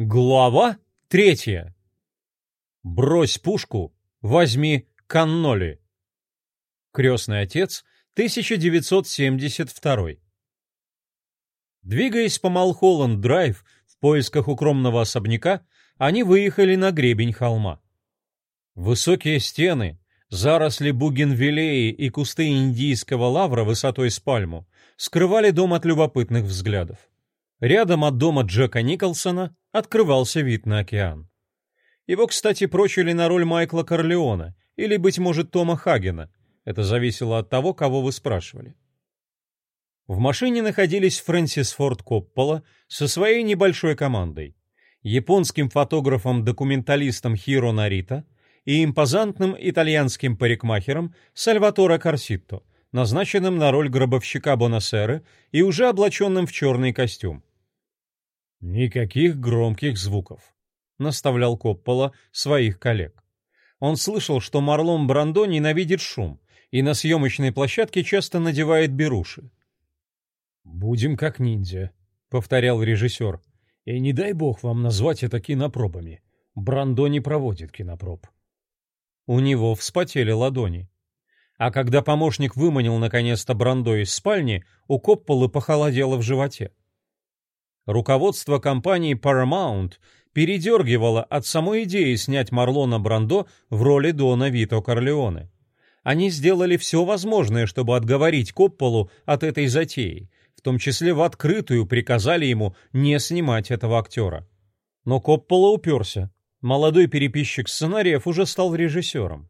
Глава третья. Брось пушку, возьми канноли. Крестный отец, 1972. Двигаясь по Малхолланд-драйв в поисках укромного особняка, они выехали на гребень холма. Высокие стены, заросли бугенвиллеи и кусты индийского лавра высотой с пальму скрывали дом от любопытных взглядов. Рядом от дома Джека Николсона открывался вид на океан. Его, кстати, прочили на роль Майкла Корлеона или, быть может, Тома Хагена. Это зависело от того, кого вы спрашивали. В машине находились Фрэнсис Форд Коппола со своей небольшой командой, японским фотографом-документалистом Хиро Нарита и импозантным итальянским парикмахером Сальваторо Корситто, назначенным на роль гробовщика Бонасеры и уже облаченным в черный костюм. «Никаких громких звуков», — наставлял Коппола своих коллег. Он слышал, что Марлон Брандо ненавидит шум и на съемочной площадке часто надевает беруши. «Будем как ниндзя», — повторял режиссер. «И не дай бог вам назвать это кинопробами. Брандо не проводит кинопроб». У него вспотели ладони. А когда помощник выманил наконец-то Брандо из спальни, у Копполы похолодело в животе руководство компании Paramount передергивало от самой идеи снять Марлона Брандо в роли Дона Вито Корлеоне. Они сделали все возможное, чтобы отговорить Копполу от этой затеи, в том числе в открытую приказали ему не снимать этого актера. Но Коппола уперся. Молодой переписчик сценариев уже стал режиссером.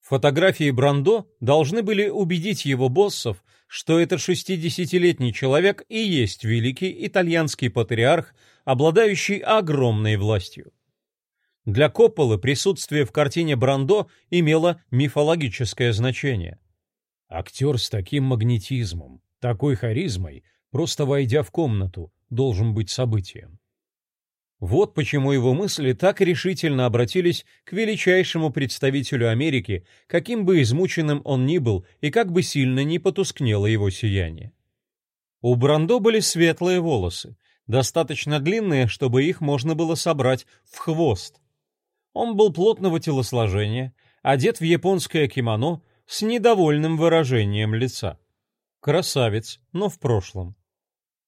Фотографии Брандо должны были убедить его боссов, что этот 60-летний человек и есть великий итальянский патриарх, обладающий огромной властью. Для Копполы присутствие в картине Брандо имело мифологическое значение. Актер с таким магнетизмом, такой харизмой, просто войдя в комнату, должен быть событием. Вот почему его мысли так решительно обратились к величайшему представителю Америки, каким бы измученным он ни был и как бы сильно ни потускнело его сияние. У Брандо были светлые волосы, достаточно длинные, чтобы их можно было собрать в хвост. Он был плотного телосложения, одет в японское кимоно с недовольным выражением лица. Красавец, но в прошлом.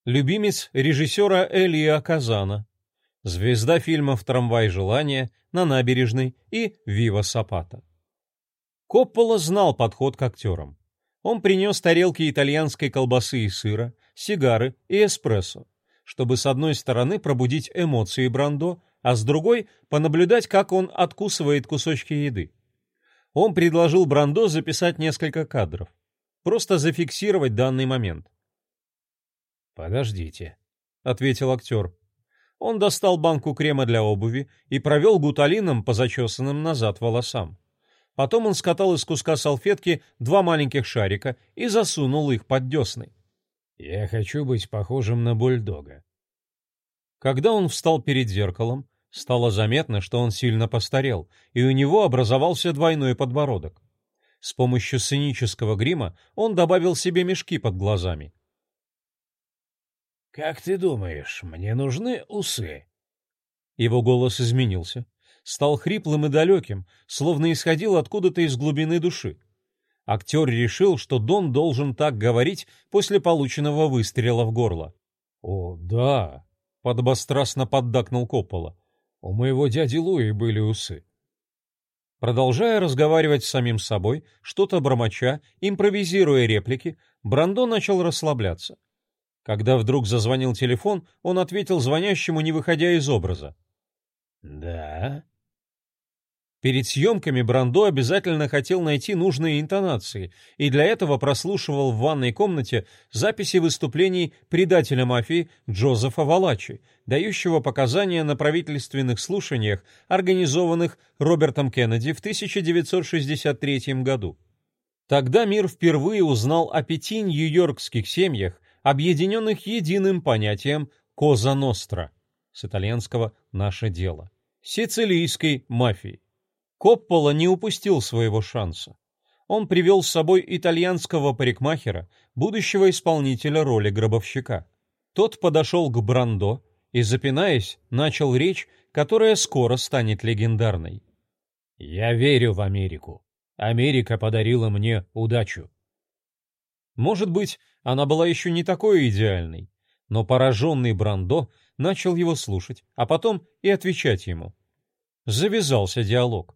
Любимец режиссера Элия Казана, звезда фильмов «Трамвай желания», «На набережной» и «Вива Сапата». Коппола знал подход к актерам. Он принес тарелки итальянской колбасы и сыра, сигары и эспрессо, чтобы с одной стороны пробудить эмоции Брандо, а с другой — понаблюдать, как он откусывает кусочки еды. Он предложил Брандо записать несколько кадров. Просто зафиксировать данный момент. «Подождите», — ответил актер. Он достал банку крема для обуви и провел гуталином по зачесанным назад волосам. Потом он скатал из куска салфетки два маленьких шарика и засунул их под десны. «Я хочу быть похожим на бульдога». Когда он встал перед зеркалом, стало заметно, что он сильно постарел, и у него образовался двойной подбородок. С помощью сценического грима он добавил себе мешки под глазами. «Как ты думаешь, мне нужны усы?» Его голос изменился, стал хриплым и далеким, словно исходил откуда-то из глубины души. Актер решил, что Дон должен так говорить после полученного выстрела в горло. «О, да!» — подобострастно поддакнул Коппола. «У моего дяди Луи были усы». Продолжая разговаривать с самим собой, что-то бормоча, импровизируя реплики, Брандо начал расслабляться — когда вдруг зазвонил телефон, он ответил звонящему, не выходя из образа. «Да?» Перед съемками Брандо обязательно хотел найти нужные интонации, и для этого прослушивал в ванной комнате записи выступлений предателя мафии Джозефа Валачи, дающего показания на правительственных слушаниях, организованных Робертом Кеннеди в 1963 году. Тогда мир впервые узнал о пяти нью-йоркских семьях, объединенных единым понятием «коза ностра» с итальянского «наше дело» сицилийской мафии. Коппола не упустил своего шанса. Он привел с собой итальянского парикмахера, будущего исполнителя роли гробовщика. Тот подошел к Брандо и, запинаясь, начал речь, которая скоро станет легендарной. «Я верю в Америку. Америка подарила мне удачу». Может быть, она была еще не такой идеальной, но пораженный Брандо начал его слушать, а потом и отвечать ему. Завязался диалог.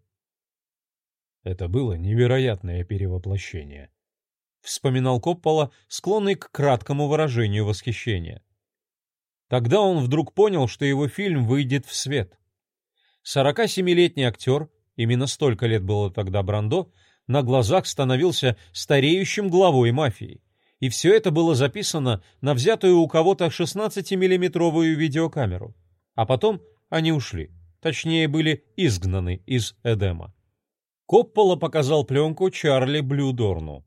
Это было невероятное перевоплощение. Вспоминал Коппола, склонный к краткому выражению восхищения. Тогда он вдруг понял, что его фильм выйдет в свет. 47-летний актер, именно столько лет было тогда Брандо, на глазах становился стареющим главой мафии. И все это было записано на взятую у кого-то 16-миллиметровую видеокамеру. А потом они ушли. Точнее, были изгнаны из Эдема. Коппола показал пленку Чарли Блюдорну.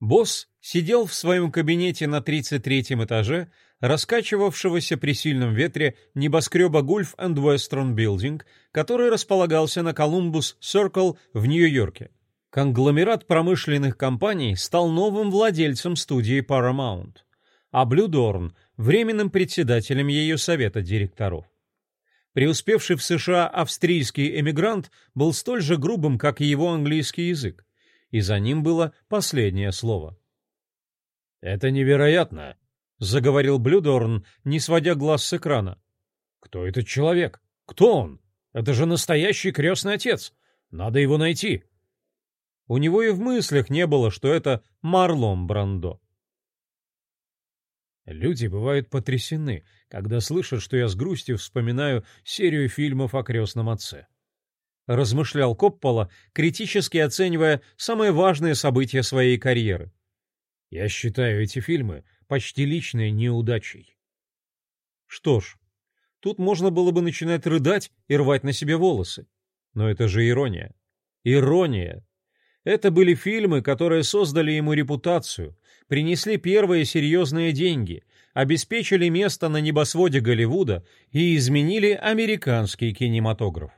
Босс сидел в своем кабинете на 33-м этаже раскачивавшегося при сильном ветре небоскреба Gulf and Western Building, который располагался на Columbus Circle в Нью-Йорке. Конгломерат промышленных компаний стал новым владельцем студии Paramount, а Dorn – временным председателем ее совета директоров. Преуспевший в США австрийский эмигрант был столь же грубым, как и его английский язык, и за ним было последнее слово. «Это невероятно», — заговорил Блюдорн, не сводя глаз с экрана. «Кто этот человек? Кто он? Это же настоящий крестный отец. Надо его найти». У него и в мыслях не было, что это Марлон Брандо. Люди бывают потрясены, когда слышат, что я с грустью вспоминаю серию фильмов о крестном отце. Размышлял Коппола, критически оценивая самые важные события своей карьеры. Я считаю эти фильмы почти личной неудачей. Что ж, тут можно было бы начинать рыдать и рвать на себе волосы. Но это же ирония. Ирония. Это были фильмы, которые создали ему репутацию, принесли первые серьезные деньги, обеспечили место на небосводе Голливуда и изменили американский кинематограф.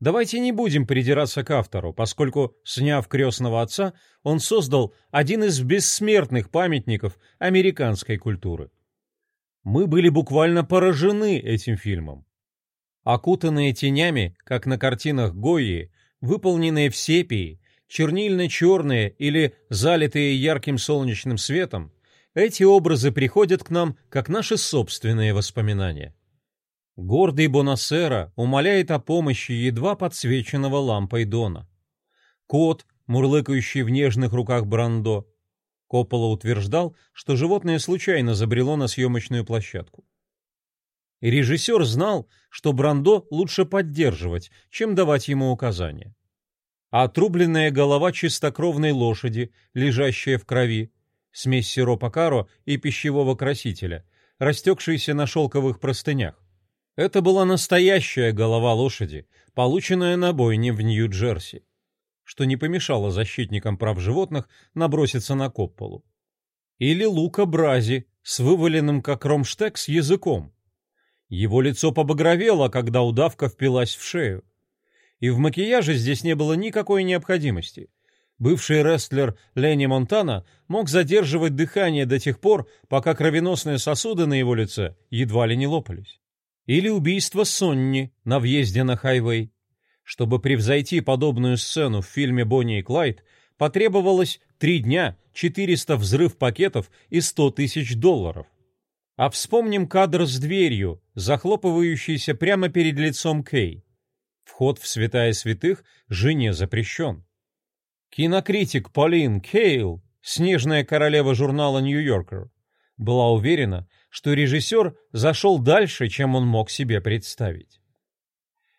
Давайте не будем придираться к автору, поскольку, сняв «Крестного отца», он создал один из бессмертных памятников американской культуры. Мы были буквально поражены этим фильмом. Окутанные тенями, как на картинах Гойи, выполненные в сепии, чернильно-черные или залитые ярким солнечным светом, эти образы приходят к нам как наши собственные воспоминания. Гордый Бонасера умоляет о помощи едва подсвеченного лампой Дона. Кот, мурлыкающий в нежных руках Брандо. Коппола утверждал, что животное случайно забрело на съемочную площадку. И режиссер знал, что Брандо лучше поддерживать, чем давать ему указания а отрубленная голова чистокровной лошади, лежащая в крови, смесь сиропа каро и пищевого красителя, растекшаяся на шелковых простынях. Это была настоящая голова лошади, полученная на бойне в Нью-Джерси, что не помешало защитникам прав животных наброситься на Копполу. Или Лука Брази с вываленным как ромштекс языком. Его лицо побагровело, когда удавка впилась в шею и в макияже здесь не было никакой необходимости. Бывший рестлер Ленни Монтана мог задерживать дыхание до тех пор, пока кровеносные сосуды на его лице едва ли не лопались. Или убийство Сонни на въезде на хайвей. Чтобы превзойти подобную сцену в фильме «Бонни и Клайд», потребовалось три дня, 400 взрыв пакетов и 100 тысяч долларов. А вспомним кадр с дверью, захлопывающийся прямо перед лицом Кей. Вход в святая святых жене запрещен. Кинокритик Полин Кейл, снежная королева журнала «Нью-Йоркер», была уверена, что режиссер зашел дальше, чем он мог себе представить.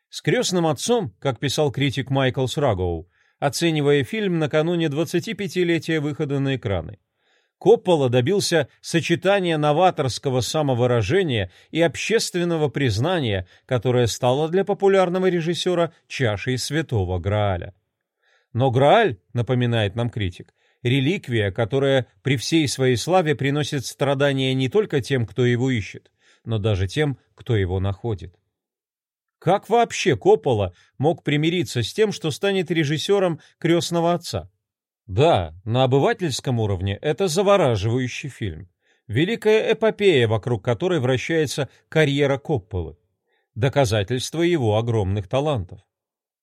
С крестным отцом, как писал критик Майкл Срагоу, оценивая фильм накануне 25-летия выхода на экраны, Коппола добился сочетания новаторского самовыражения и общественного признания, которое стало для популярного режиссера чашей святого Грааля. Но Грааль, напоминает нам критик, реликвия, которая при всей своей славе приносит страдания не только тем, кто его ищет, но даже тем, кто его находит. Как вообще Коппола мог примириться с тем, что станет режиссером «Крестного отца»? Да, на обывательском уровне это завораживающий фильм. Великая эпопея, вокруг которой вращается карьера Копполы. Доказательство его огромных талантов.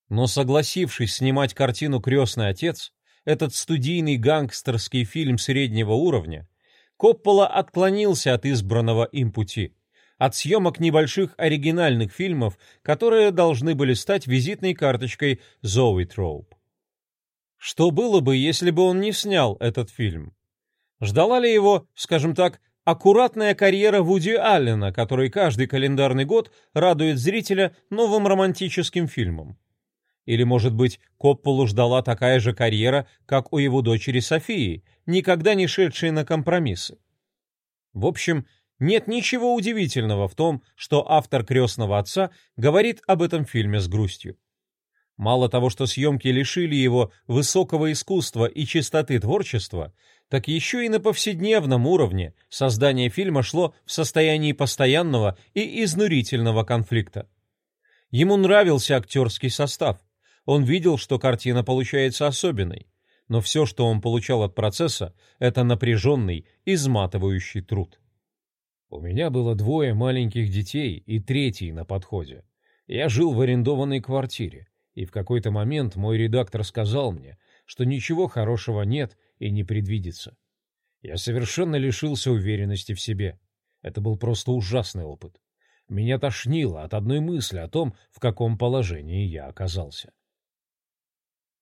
Но согласившись снимать картину «Крестный отец», этот студийный гангстерский фильм среднего уровня, Коппола отклонился от избранного им пути, от съемок небольших оригинальных фильмов, которые должны были стать визитной карточкой Зои Троуп. Что было бы, если бы он не снял этот фильм? Ждала ли его, скажем так, аккуратная карьера Вуди Аллена, который каждый календарный год радует зрителя новым романтическим фильмом? Или, может быть, Копполу ждала такая же карьера, как у его дочери Софии, никогда не шедшей на компромиссы? В общем, нет ничего удивительного в том, что автор «Крестного отца» говорит об этом фильме с грустью. Мало того, что съемки лишили его высокого искусства и чистоты творчества, так еще и на повседневном уровне создание фильма шло в состоянии постоянного и изнурительного конфликта. Ему нравился актерский состав. Он видел, что картина получается особенной. Но все, что он получал от процесса, это напряженный, изматывающий труд. У меня было двое маленьких детей и третий на подходе. Я жил в арендованной квартире, и в какой-то момент мой редактор сказал мне, что ничего хорошего нет и не предвидится. Я совершенно лишился уверенности в себе. Это был просто ужасный опыт. Меня тошнило от одной мысли о том, в каком положении я оказался.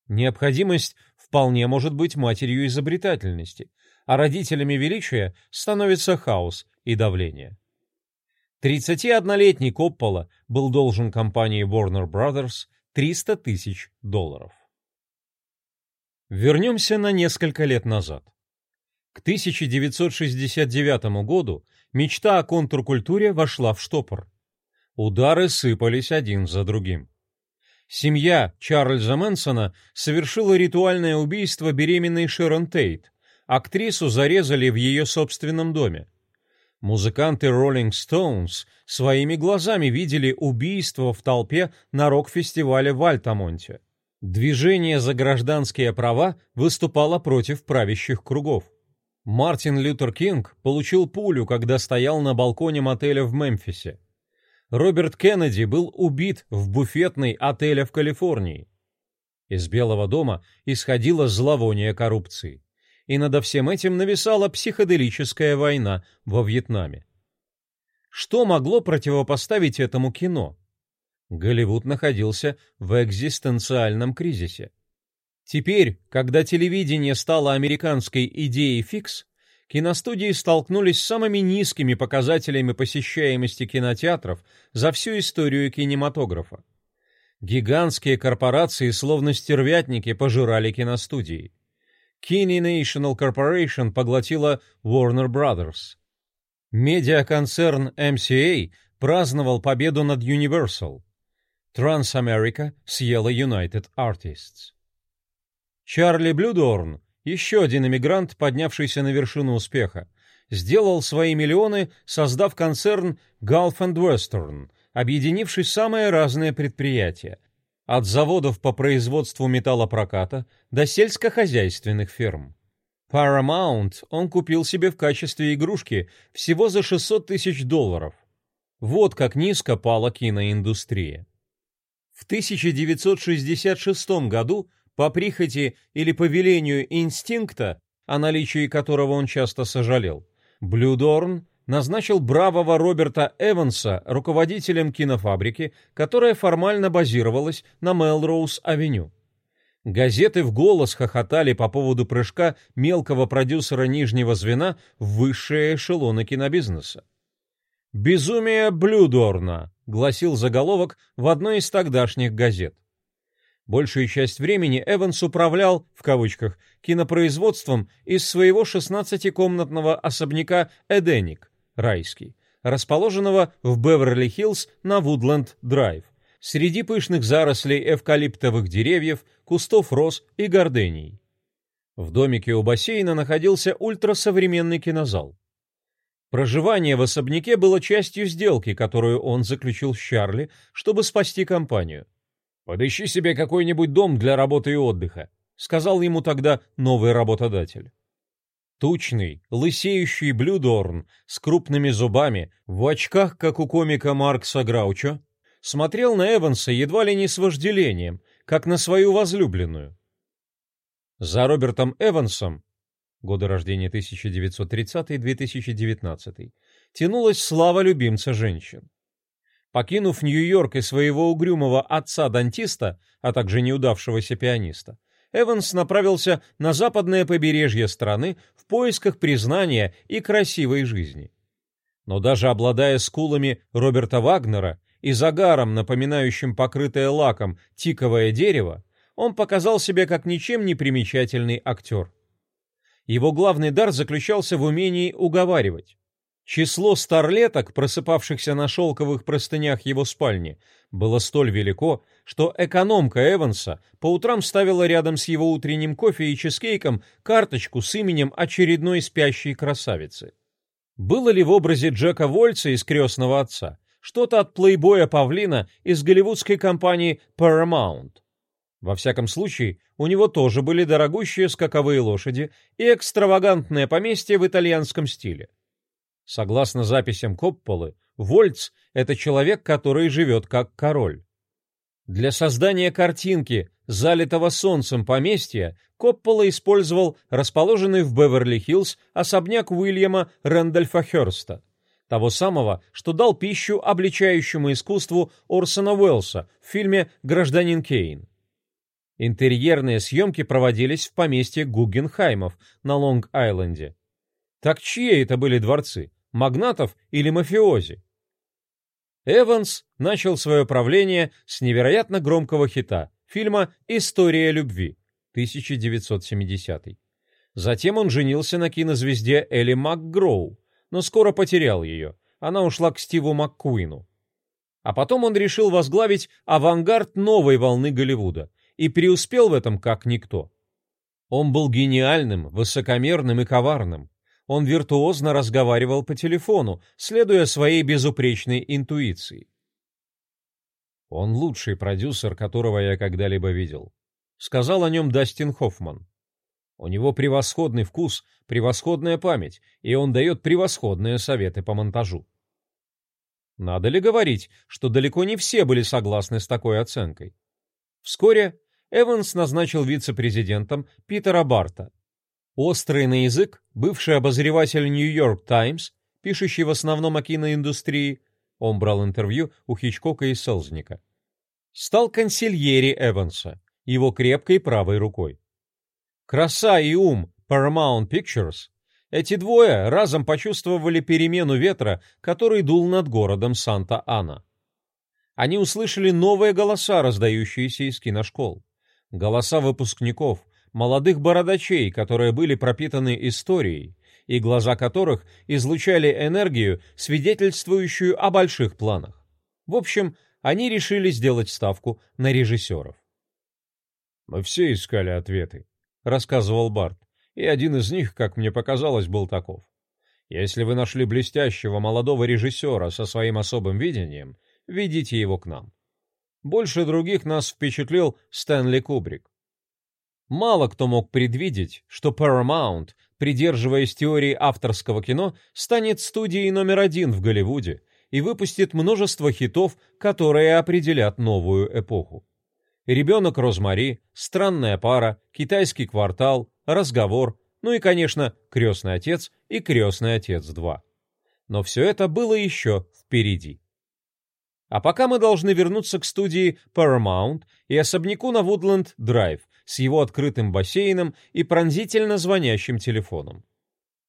Необходимость вполне может быть матерью изобретательности, а родителями величия становится хаос и давление. 31-летний Коппола был должен компании Warner Brothers 300 тысяч долларов. Вернемся на несколько лет назад. К 1969 году мечта о контркультуре вошла в штопор. Удары сыпались один за другим. Семья Чарльза Мэнсона совершила ритуальное убийство беременной Шерон Тейт. Актрису зарезали в ее собственном доме. Музыканты Rolling Stones своими глазами видели убийство в толпе на рок-фестивале в Альтамонте. Движение за гражданские права выступало против правящих кругов. Мартин Лютер Кинг получил пулю, когда стоял на балконе мотеля в Мемфисе. Роберт Кеннеди был убит в буфетной отеля в Калифорнии. Из Белого дома исходило зловоние коррупции. И над всем этим нависала психоделическая война во Вьетнаме. Что могло противопоставить этому кино? Голливуд находился в экзистенциальном кризисе. Теперь, когда телевидение стало американской идеей фикс, киностудии столкнулись с самыми низкими показателями посещаемости кинотеатров за всю историю кинематографа. Гигантские корпорации, словно стервятники, пожирали киностудии. Kinney National Corporation поглотила Warner Brothers. Медиаконцерн MCA праздновал победу над Universal. Transamerica съела United Artists. Чарли Блюдорн, еще один эмигрант, поднявшийся на вершину успеха, сделал свои миллионы, создав концерн Gulf and Western, объединивший самые разные предприятия, от заводов по производству металлопроката до сельскохозяйственных ферм. Paramount он купил себе в качестве игрушки всего за 600 тысяч долларов. Вот как низко пала киноиндустрия. В 1966 году по прихоти или по велению инстинкта, о наличии которого он часто сожалел, Блюдорн назначил бравого Роберта Эванса руководителем кинофабрики, которая формально базировалась на Мелроуз-авеню. Газеты в голос хохотали по поводу прыжка мелкого продюсера нижнего звена в высшие эшелоны кинобизнеса. «Безумие Блюдорна», — гласил заголовок в одной из тогдашних газет. Большую часть времени Эванс управлял, в кавычках, кинопроизводством из своего 16-комнатного особняка «Эденик» райский, расположенного в Беверли-Хиллз на Вудленд-Драйв, среди пышных зарослей эвкалиптовых деревьев, кустов роз и гордений. В домике у бассейна находился ультрасовременный кинозал. Проживание в особняке было частью сделки, которую он заключил с Чарли, чтобы спасти компанию. «Подыщи себе какой-нибудь дом для работы и отдыха», — сказал ему тогда новый работодатель. Тучный, лысеющий Блюдорн с крупными зубами, в очках, как у комика Маркса Граучо, смотрел на Эванса едва ли не с вожделением, как на свою возлюбленную. За Робертом Эвансом, годы рождения 1930-2019, тянулась слава любимца женщин. Покинув Нью-Йорк и своего угрюмого отца-дантиста, а также неудавшегося пианиста, Эванс направился на западное побережье страны в поисках признания и красивой жизни. Но даже обладая скулами Роберта Вагнера и загаром, напоминающим покрытое лаком тиковое дерево, он показал себя как ничем не примечательный актер. Его главный дар заключался в умении уговаривать. Число старлеток, просыпавшихся на шелковых простынях его спальни, было столь велико, что экономка Эванса по утрам ставила рядом с его утренним кофе и чизкейком карточку с именем очередной спящей красавицы. Было ли в образе Джека Вольца из «Крестного отца» что-то от плейбоя Павлина из голливудской компании Paramount? Во всяком случае, у него тоже были дорогущие скаковые лошади и экстравагантное поместье в итальянском стиле. Согласно записям Копполы, Вольц — это человек, который живет как король. Для создания картинки залитого солнцем поместья Коппола использовал расположенный в Беверли-Хиллз особняк Уильяма Рэндольфа Хёрста, того самого, что дал пищу обличающему искусству Орсона Уэллса в фильме «Гражданин Кейн». Интерьерные съемки проводились в поместье Гугенхаймов на Лонг-Айленде. Так чьи это были дворцы? магнатов или мафиози. Эванс начал свое правление с невероятно громкого хита фильма «История любви» 1970. Затем он женился на кинозвезде Элли МакГроу, но скоро потерял ее. Она ушла к Стиву МакКуину. А потом он решил возглавить авангард новой волны Голливуда и преуспел в этом как никто. Он был гениальным, высокомерным и коварным, он виртуозно разговаривал по телефону, следуя своей безупречной интуиции. «Он лучший продюсер, которого я когда-либо видел», — сказал о нем Дастин Хоффман. «У него превосходный вкус, превосходная память, и он дает превосходные советы по монтажу». Надо ли говорить, что далеко не все были согласны с такой оценкой? Вскоре Эванс назначил вице-президентом Питера Барта, Острый на язык, бывший обозреватель Нью-Йорк Таймс, пишущий в основном о киноиндустрии, он брал интервью у Хичкока и Селзника, стал консильери Эванса, его крепкой правой рукой. Краса и ум Paramount Pictures эти двое разом почувствовали перемену ветра, который дул над городом Санта-Ана. Они услышали новые голоса, раздающиеся из киношкол. Голоса выпускников, молодых бородачей, которые были пропитаны историей, и глаза которых излучали энергию, свидетельствующую о больших планах. В общем, они решили сделать ставку на режиссеров. «Мы все искали ответы», — рассказывал Барт, и один из них, как мне показалось, был таков. «Если вы нашли блестящего молодого режиссера со своим особым видением, ведите его к нам». Больше других нас впечатлил Стэнли Кубрик. Мало кто мог предвидеть, что Paramount, придерживаясь теории авторского кино, станет студией номер один в Голливуде и выпустит множество хитов, которые определят новую эпоху. «Ребенок Розмари», «Странная пара», «Китайский квартал», «Разговор», ну и, конечно, «Крестный отец» и «Крестный отец 2». Но все это было еще впереди. А пока мы должны вернуться к студии Paramount и особняку на Вудленд Драйв с его открытым бассейном и пронзительно звонящим телефоном.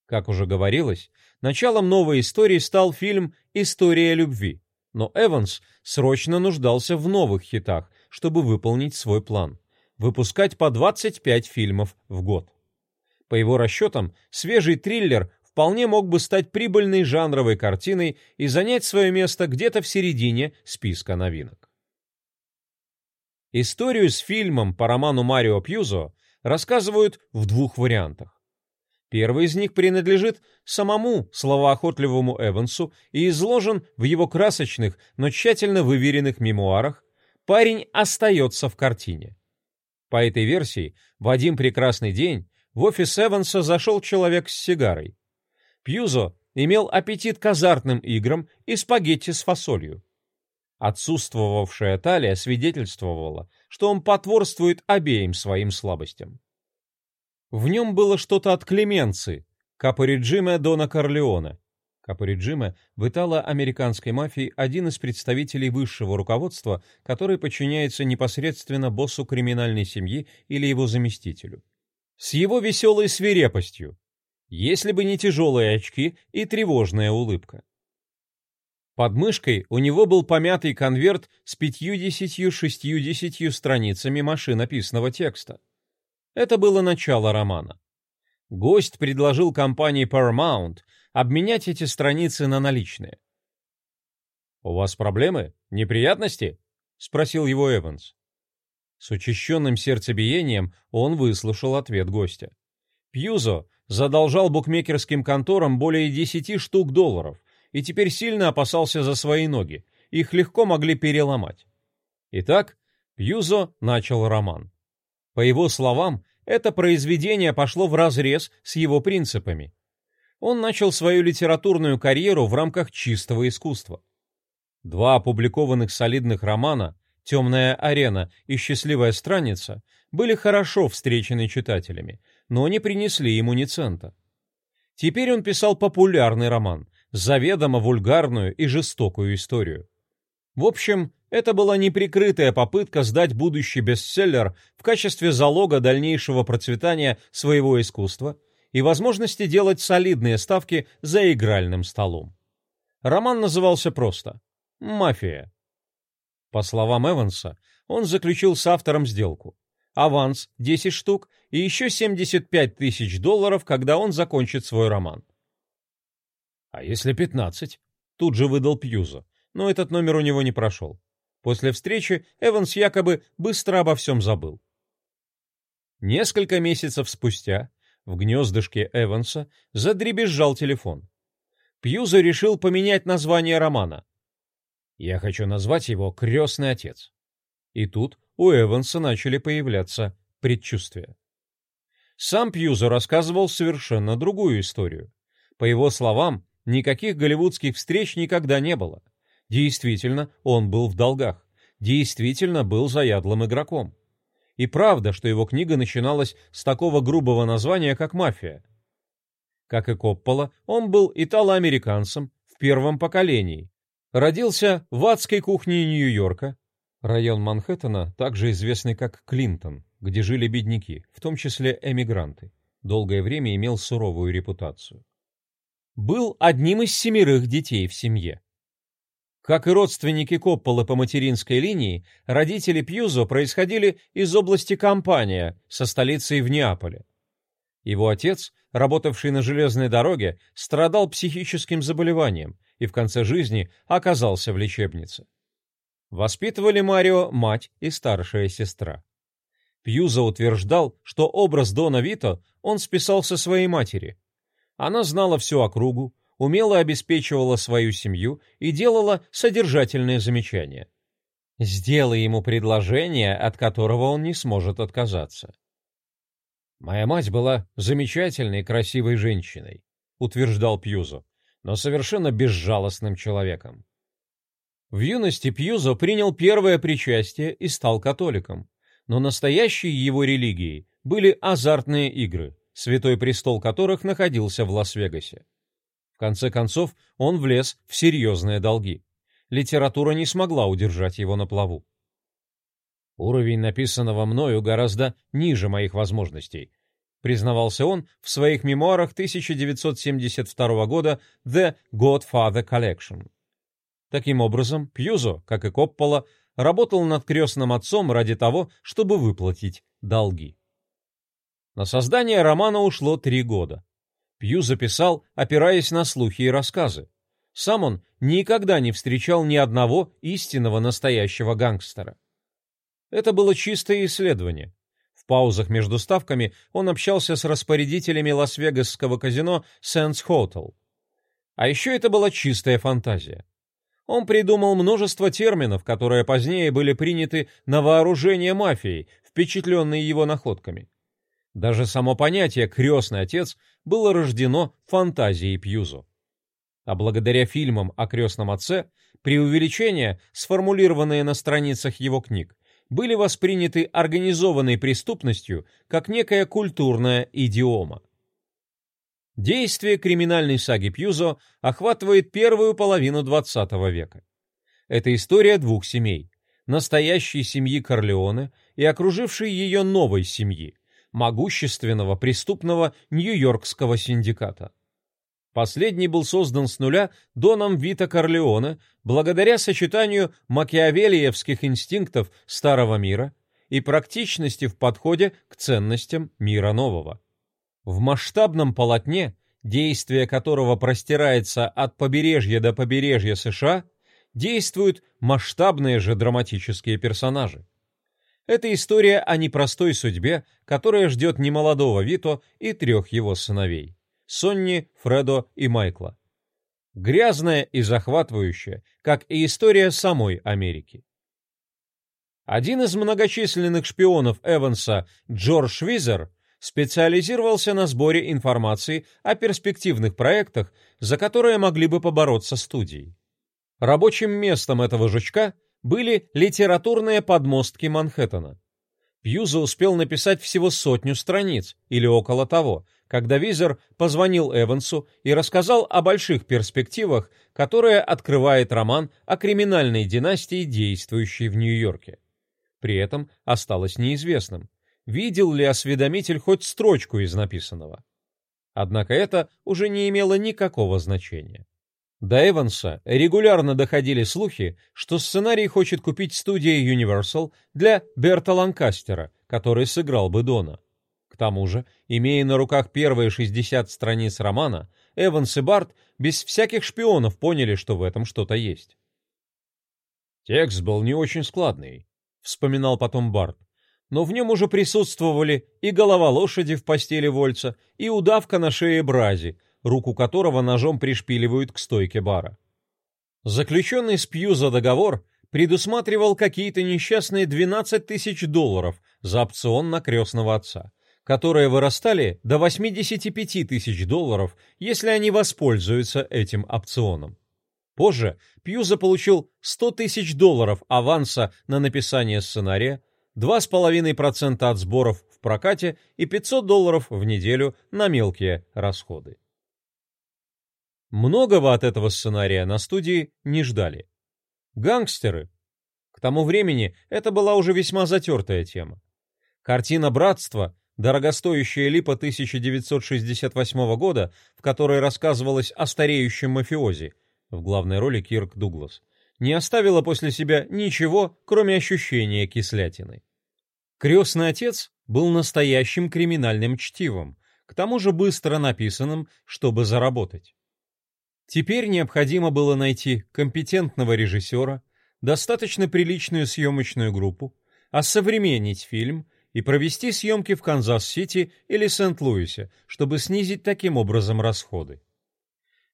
Как уже говорилось, началом новой истории стал фильм «История любви», но Эванс срочно нуждался в новых хитах, чтобы выполнить свой план — выпускать по 25 фильмов в год. По его расчетам, свежий триллер вполне мог бы стать прибыльной жанровой картиной и занять свое место где-то в середине списка новинок. Историю с фильмом по роману Марио Пьюзо рассказывают в двух вариантах. Первый из них принадлежит самому словоохотливому Эвансу и изложен в его красочных, но тщательно выверенных мемуарах «Парень остается в картине». По этой версии, в один прекрасный день в офис Эванса зашел человек с сигарой. Пьюзо имел аппетит к азартным играм и спагетти с фасолью. Отсутствовавшая талия свидетельствовала, что он потворствует обеим своим слабостям. В нем было что-то от Клеменции, капориджиме Дона Корлеона. Капориджиме в итало-американской мафии один из представителей высшего руководства, который подчиняется непосредственно боссу криминальной семьи или его заместителю. С его веселой свирепостью, если бы не тяжелые очки и тревожная улыбка. Под мышкой у него был помятый конверт с пятью-десятью-шестью-десятью страницами машинописного текста. Это было начало романа. Гость предложил компании Paramount обменять эти страницы на наличные. «У вас проблемы? Неприятности?» — спросил его Эванс. С учащенным сердцебиением он выслушал ответ гостя. Пьюзо задолжал букмекерским конторам более десяти штук долларов и теперь сильно опасался за свои ноги. Их легко могли переломать. Итак, Пьюзо начал роман. По его словам, это произведение пошло вразрез с его принципами. Он начал свою литературную карьеру в рамках чистого искусства. Два опубликованных солидных романа «Темная арена» и «Счастливая страница» были хорошо встречены читателями, но не принесли ему ни цента. Теперь он писал популярный роман, заведомо вульгарную и жестокую историю. В общем, это была неприкрытая попытка сдать будущий бестселлер в качестве залога дальнейшего процветания своего искусства и возможности делать солидные ставки за игральным столом. Роман назывался просто «Мафия». По словам Эванса, он заключил с автором сделку. Аванс 10 штук и еще 75 тысяч долларов, когда он закончит свой роман. «А если 15?» Тут же выдал Пьюза, но этот номер у него не прошел. После встречи Эванс якобы быстро обо всем забыл. Несколько месяцев спустя в гнездышке Эванса задребезжал телефон. Пьюза решил поменять название романа. Я хочу назвать его «Крестный отец». И тут у Эванса начали появляться предчувствия. Сам Пьюза рассказывал совершенно другую историю. По его словам, никаких голливудских встреч никогда не было. Действительно, он был в долгах. Действительно был заядлым игроком. И правда, что его книга начиналась с такого грубого названия, как «Мафия». Как и Коппола, он был итало-американцем в первом поколении. Родился в адской кухне Нью-Йорка, район Манхэттена, также известный как Клинтон, где жили бедняки, в том числе эмигранты. Долгое время имел суровую репутацию. Был одним из семерых детей в семье. Как и родственники Копполы по материнской линии, родители Пьюзо происходили из области Кампания, со столицей в Неаполе. Его отец, работавший на железной дороге, страдал психическим заболеванием и в конце жизни оказался в лечебнице. Воспитывали Марио мать и старшая сестра. Пьюзо утверждал, что образ Дона Вито он списал со своей матери. Она знала всю округу, умело обеспечивала свою семью и делала содержательные замечания. Сделай ему предложение, от которого он не сможет отказаться. «Моя мать была замечательной, красивой женщиной», — утверждал Пьюзо, но совершенно безжалостным человеком. В юности Пьюзо принял первое причастие и стал католиком, но настоящей его религией были азартные игры, святой престол которых находился в Лас-Вегасе конце концов, он влез в серьезные долги. Литература не смогла удержать его на плаву. Уровень написанного мною гораздо ниже моих возможностей, признавался он в своих мемуарах 1972 года The Godfather Collection. Таким образом, Пьюзо, как и Коппола, работал над крестным отцом ради того, чтобы выплатить долги. На создание романа ушло три года. Пью записал, опираясь на слухи и рассказы. Сам он никогда не встречал ни одного истинного настоящего гангстера. Это было чистое исследование. В паузах между ставками он общался с распорядителями Лас-Вегасского казино Sands Hotel. А еще это была чистая фантазия. Он придумал множество терминов, которые позднее были приняты на вооружение мафией, впечатленные его находками. Даже само понятие «крестный отец» было рождено фантазией Пьюзо. А благодаря фильмам о крестном отце, преувеличения, сформулированные на страницах его книг, были восприняты организованной преступностью как некая культурная идиома. Действие криминальной саги Пьюзо охватывает первую половину XX века. Это история двух семей – настоящей семьи Корлеоне и окружившей ее новой семьи, могущественного преступного Нью-Йоркского синдиката. Последний был создан с нуля Доном Вита Корлеоне благодаря сочетанию макиавелиевских инстинктов старого мира и практичности в подходе к ценностям мира нового. В масштабном полотне, действие которого простирается от побережья до побережья США, действуют масштабные же драматические персонажи. Это история о непростой судьбе, которая ждет немолодого Вито и трех его сыновей – Сонни, Фредо и Майкла. Грязная и захватывающая, как и история самой Америки. Один из многочисленных шпионов Эванса, Джордж Визер, специализировался на сборе информации о перспективных проектах, за которые могли бы побороться студии. Рабочим местом этого жучка были литературные подмостки Манхэттена. Пьюза успел написать всего сотню страниц, или около того, когда Визер позвонил Эвансу и рассказал о больших перспективах, которые открывает роман о криминальной династии, действующей в Нью-Йорке. При этом осталось неизвестным, видел ли осведомитель хоть строчку из написанного. Однако это уже не имело никакого значения. До Эванса регулярно доходили слухи, что сценарий хочет купить студия Universal для Берта Ланкастера, который сыграл бы Дона. К тому же, имея на руках первые 60 страниц романа, Эванс и Барт без всяких шпионов поняли, что в этом что-то есть. «Текст был не очень складный», — вспоминал потом Барт, но в нем уже присутствовали и голова лошади в постели Вольца, и удавка на шее Брази — руку которого ножом пришпиливают к стойке бара. Заключенный с Пью за договор предусматривал какие-то несчастные 12 тысяч долларов за опцион на крестного отца, которые вырастали до 85 тысяч долларов, если они воспользуются этим опционом. Позже Пью заполучил 100 тысяч долларов аванса на написание сценария, 2,5% от сборов в прокате и 500 долларов в неделю на мелкие расходы. Многого от этого сценария на студии не ждали. Гангстеры. К тому времени это была уже весьма затертая тема. Картина «Братство», дорогостоящая липа 1968 года, в которой рассказывалось о стареющем мафиози, в главной роли Кирк Дуглас, не оставила после себя ничего, кроме ощущения кислятины. «Крестный отец» был настоящим криминальным чтивом, к тому же быстро написанным, чтобы заработать. Теперь необходимо было найти компетентного режиссера, достаточно приличную съемочную группу, осовременить фильм и провести съемки в Канзас-Сити или Сент-Луисе, чтобы снизить таким образом расходы.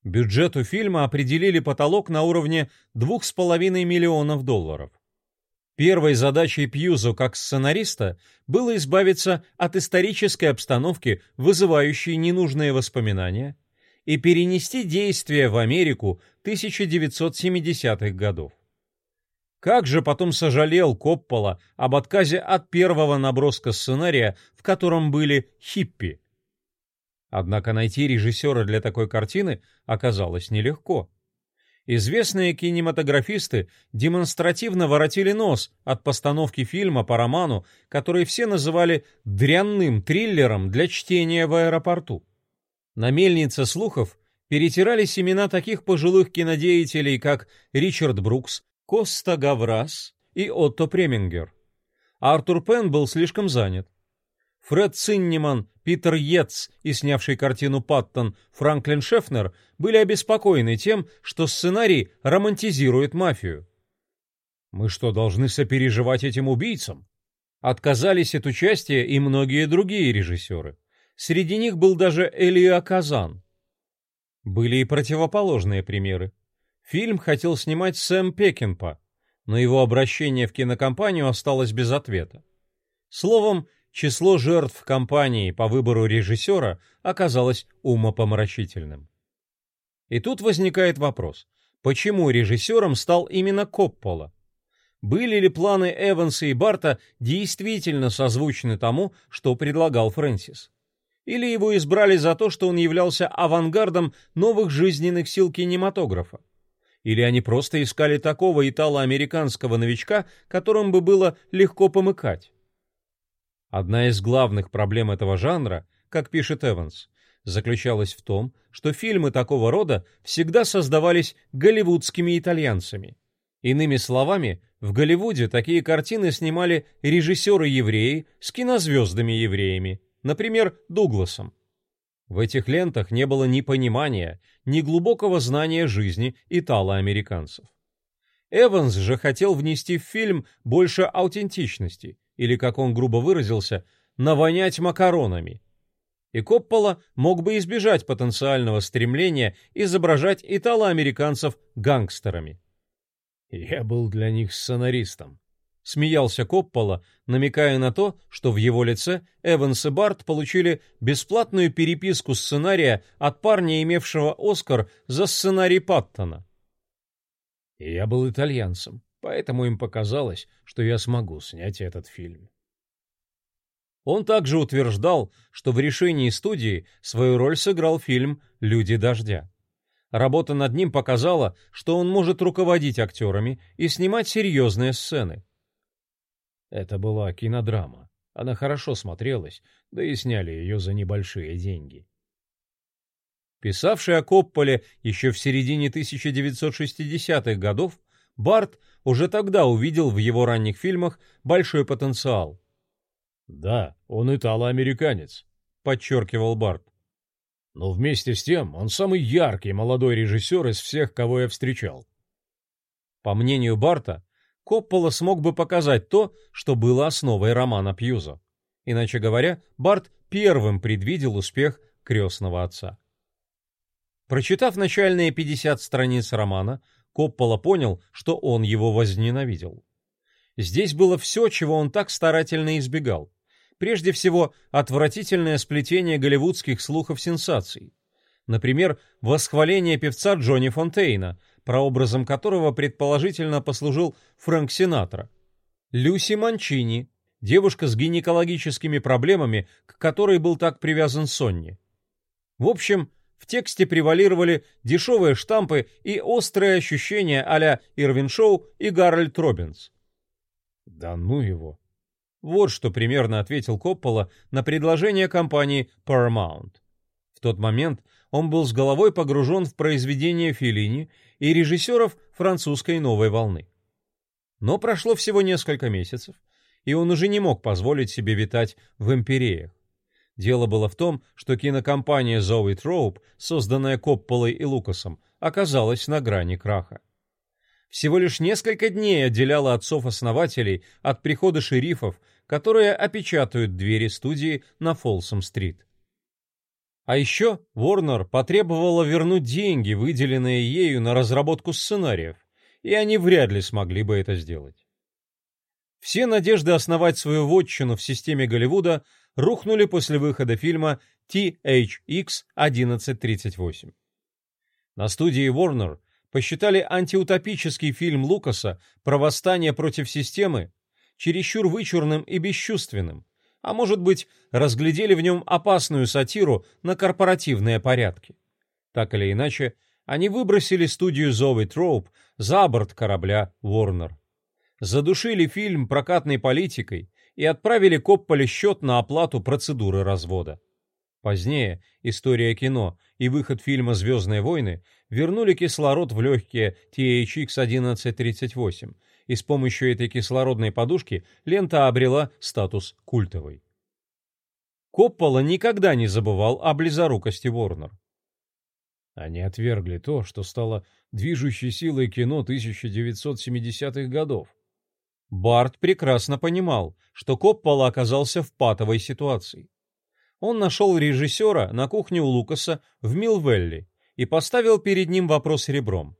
Бюджету фильма определили потолок на уровне 2,5 миллионов долларов. Первой задачей Пьюзо как сценариста было избавиться от исторической обстановки, вызывающей ненужные воспоминания, и перенести действие в Америку 1970-х годов. Как же потом сожалел Коппола об отказе от первого наброска сценария, в котором были хиппи. Однако найти режиссера для такой картины оказалось нелегко. Известные кинематографисты демонстративно воротили нос от постановки фильма по роману, который все называли «дрянным триллером для чтения в аэропорту». На мельнице слухов перетирали семена таких пожилых кинодеятелей, как Ричард Брукс, Коста Гаврас и Отто Премингер. Артур Пен был слишком занят. Фред Циннеман, Питер Йетс и снявший картину «Паттон» Франклин Шефнер были обеспокоены тем, что сценарий романтизирует мафию. «Мы что, должны сопереживать этим убийцам?» Отказались от участия и многие другие режиссеры. Среди них был даже Элия Казан. Были и противоположные примеры. Фильм хотел снимать Сэм Пекинпа, но его обращение в кинокомпанию осталось без ответа. Словом, число жертв кампании по выбору режиссера оказалось умопомрачительным. И тут возникает вопрос, почему режиссером стал именно Коппола? Были ли планы Эванса и Барта действительно созвучны тому, что предлагал Фрэнсис? Или его избрали за то, что он являлся авангардом новых жизненных сил кинематографа? Или они просто искали такого итало-американского новичка, которым бы было легко помыкать? Одна из главных проблем этого жанра, как пишет Эванс, заключалась в том, что фильмы такого рода всегда создавались голливудскими итальянцами. Иными словами, в Голливуде такие картины снимали режиссеры-евреи с кинозвездами-евреями, например, Дугласом. В этих лентах не было ни понимания, ни глубокого знания жизни итало-американцев. Эванс же хотел внести в фильм больше аутентичности, или, как он грубо выразился, навонять макаронами. И Коппола мог бы избежать потенциального стремления изображать итало-американцев гангстерами. Я был для них сценаристом. Смеялся Коппола, намекая на то, что в его лице Эванс и Барт получили бесплатную переписку сценария от парня, имевшего Оскар за сценарий Паттона. Я был итальянцем, поэтому им показалось, что я смогу снять этот фильм. Он также утверждал, что в решении студии свою роль сыграл фильм «Люди дождя». Работа над ним показала, что он может руководить актерами и снимать серьезные сцены. Это была кинодрама. Она хорошо смотрелась, да и сняли ее за небольшие деньги. Писавший о Копполе еще в середине 1960-х годов, Барт уже тогда увидел в его ранних фильмах большой потенциал. «Да, он итало-американец», — подчеркивал Барт. Но вместе с тем он самый яркий молодой режиссер из всех, кого я встречал. По мнению Барта, Коппола смог бы показать то, что было основой романа Пьюза. Иначе говоря, Барт первым предвидел успех «Крестного отца». Прочитав начальные 50 страниц романа, Коппола понял, что он его возненавидел. Здесь было все, чего он так старательно избегал. Прежде всего, отвратительное сплетение голливудских слухов сенсаций. Например, восхваление певца Джонни Фонтейна, прообразом которого предположительно послужил Фрэнк Синатра. Люси Манчини, девушка с гинекологическими проблемами, к которой был так привязан Сонни. В общем, в тексте превалировали дешевые штампы и острые ощущения а-ля Ирвин Шоу и Гарольд Робинс. «Да ну его!» Вот что примерно ответил Коппола на предложение компании Paramount. В тот момент он был с головой погружен в произведения Феллини и режиссеров французской новой волны. Но прошло всего несколько месяцев, и он уже не мог позволить себе витать в империях. Дело было в том, что кинокомпания Zoe Trope, созданная Копполой и Лукасом, оказалась на грани краха. Всего лишь несколько дней отделяло отцов-основателей от прихода шерифов, которые опечатают двери студии на Фолсом-стрит. А еще Warner потребовала вернуть деньги, выделенные ею на разработку сценариев, и они вряд ли смогли бы это сделать. Все надежды основать свою вотчину в системе Голливуда рухнули после выхода фильма THX 1138. На студии Warner посчитали антиутопический фильм Лукаса про восстание против системы чересчур вычурным и бесчувственным, а может быть, разглядели в нем опасную сатиру на корпоративные порядки. Так или иначе, они выбросили студию Зои Троуп за борт корабля Warner. Задушили фильм прокатной политикой и отправили Копполе счет на оплату процедуры развода. Позднее история кино и выход фильма «Звездные войны» вернули кислород в легкие THX-1138, и с помощью этой кислородной подушки лента обрела статус культовой. Коппола никогда не забывал о близорукости Ворнер. Они отвергли то, что стало движущей силой кино 1970-х годов. Барт прекрасно понимал, что Коппола оказался в патовой ситуации он нашел режиссера на кухне у Лукаса в Милвелли и поставил перед ним вопрос ребром.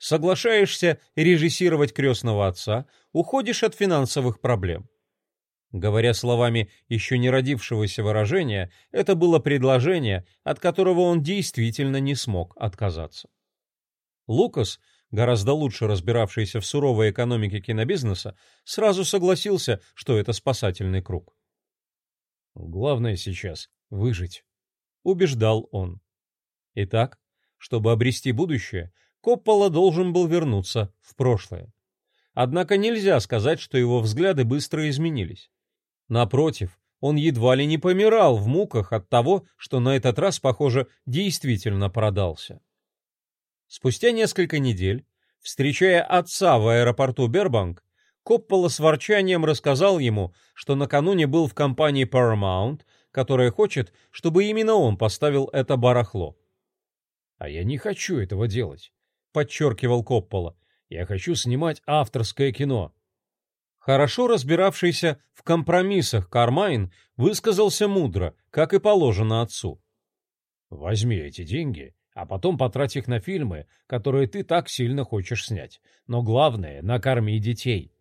Соглашаешься режиссировать крестного отца, уходишь от финансовых проблем. Говоря словами еще не родившегося выражения, это было предложение, от которого он действительно не смог отказаться. Лукас, гораздо лучше разбиравшийся в суровой экономике кинобизнеса, сразу согласился, что это спасательный круг. «Главное сейчас — выжить», — убеждал он. Итак, чтобы обрести будущее, Коппола должен был вернуться в прошлое. Однако нельзя сказать, что его взгляды быстро изменились. Напротив, он едва ли не помирал в муках от того, что на этот раз, похоже, действительно продался. Спустя несколько недель, встречая отца в аэропорту Бербанк, Коппола с ворчанием рассказал ему, что накануне был в компании Paramount, которая хочет, чтобы именно он поставил это барахло. «А я не хочу этого делать», — подчеркивал Коппола. «Я хочу снимать авторское кино». Хорошо разбиравшийся в компромиссах Кармайн высказался мудро, как и положено отцу. «Возьми эти деньги, а потом потрать их на фильмы, которые ты так сильно хочешь снять. Но главное — накорми детей».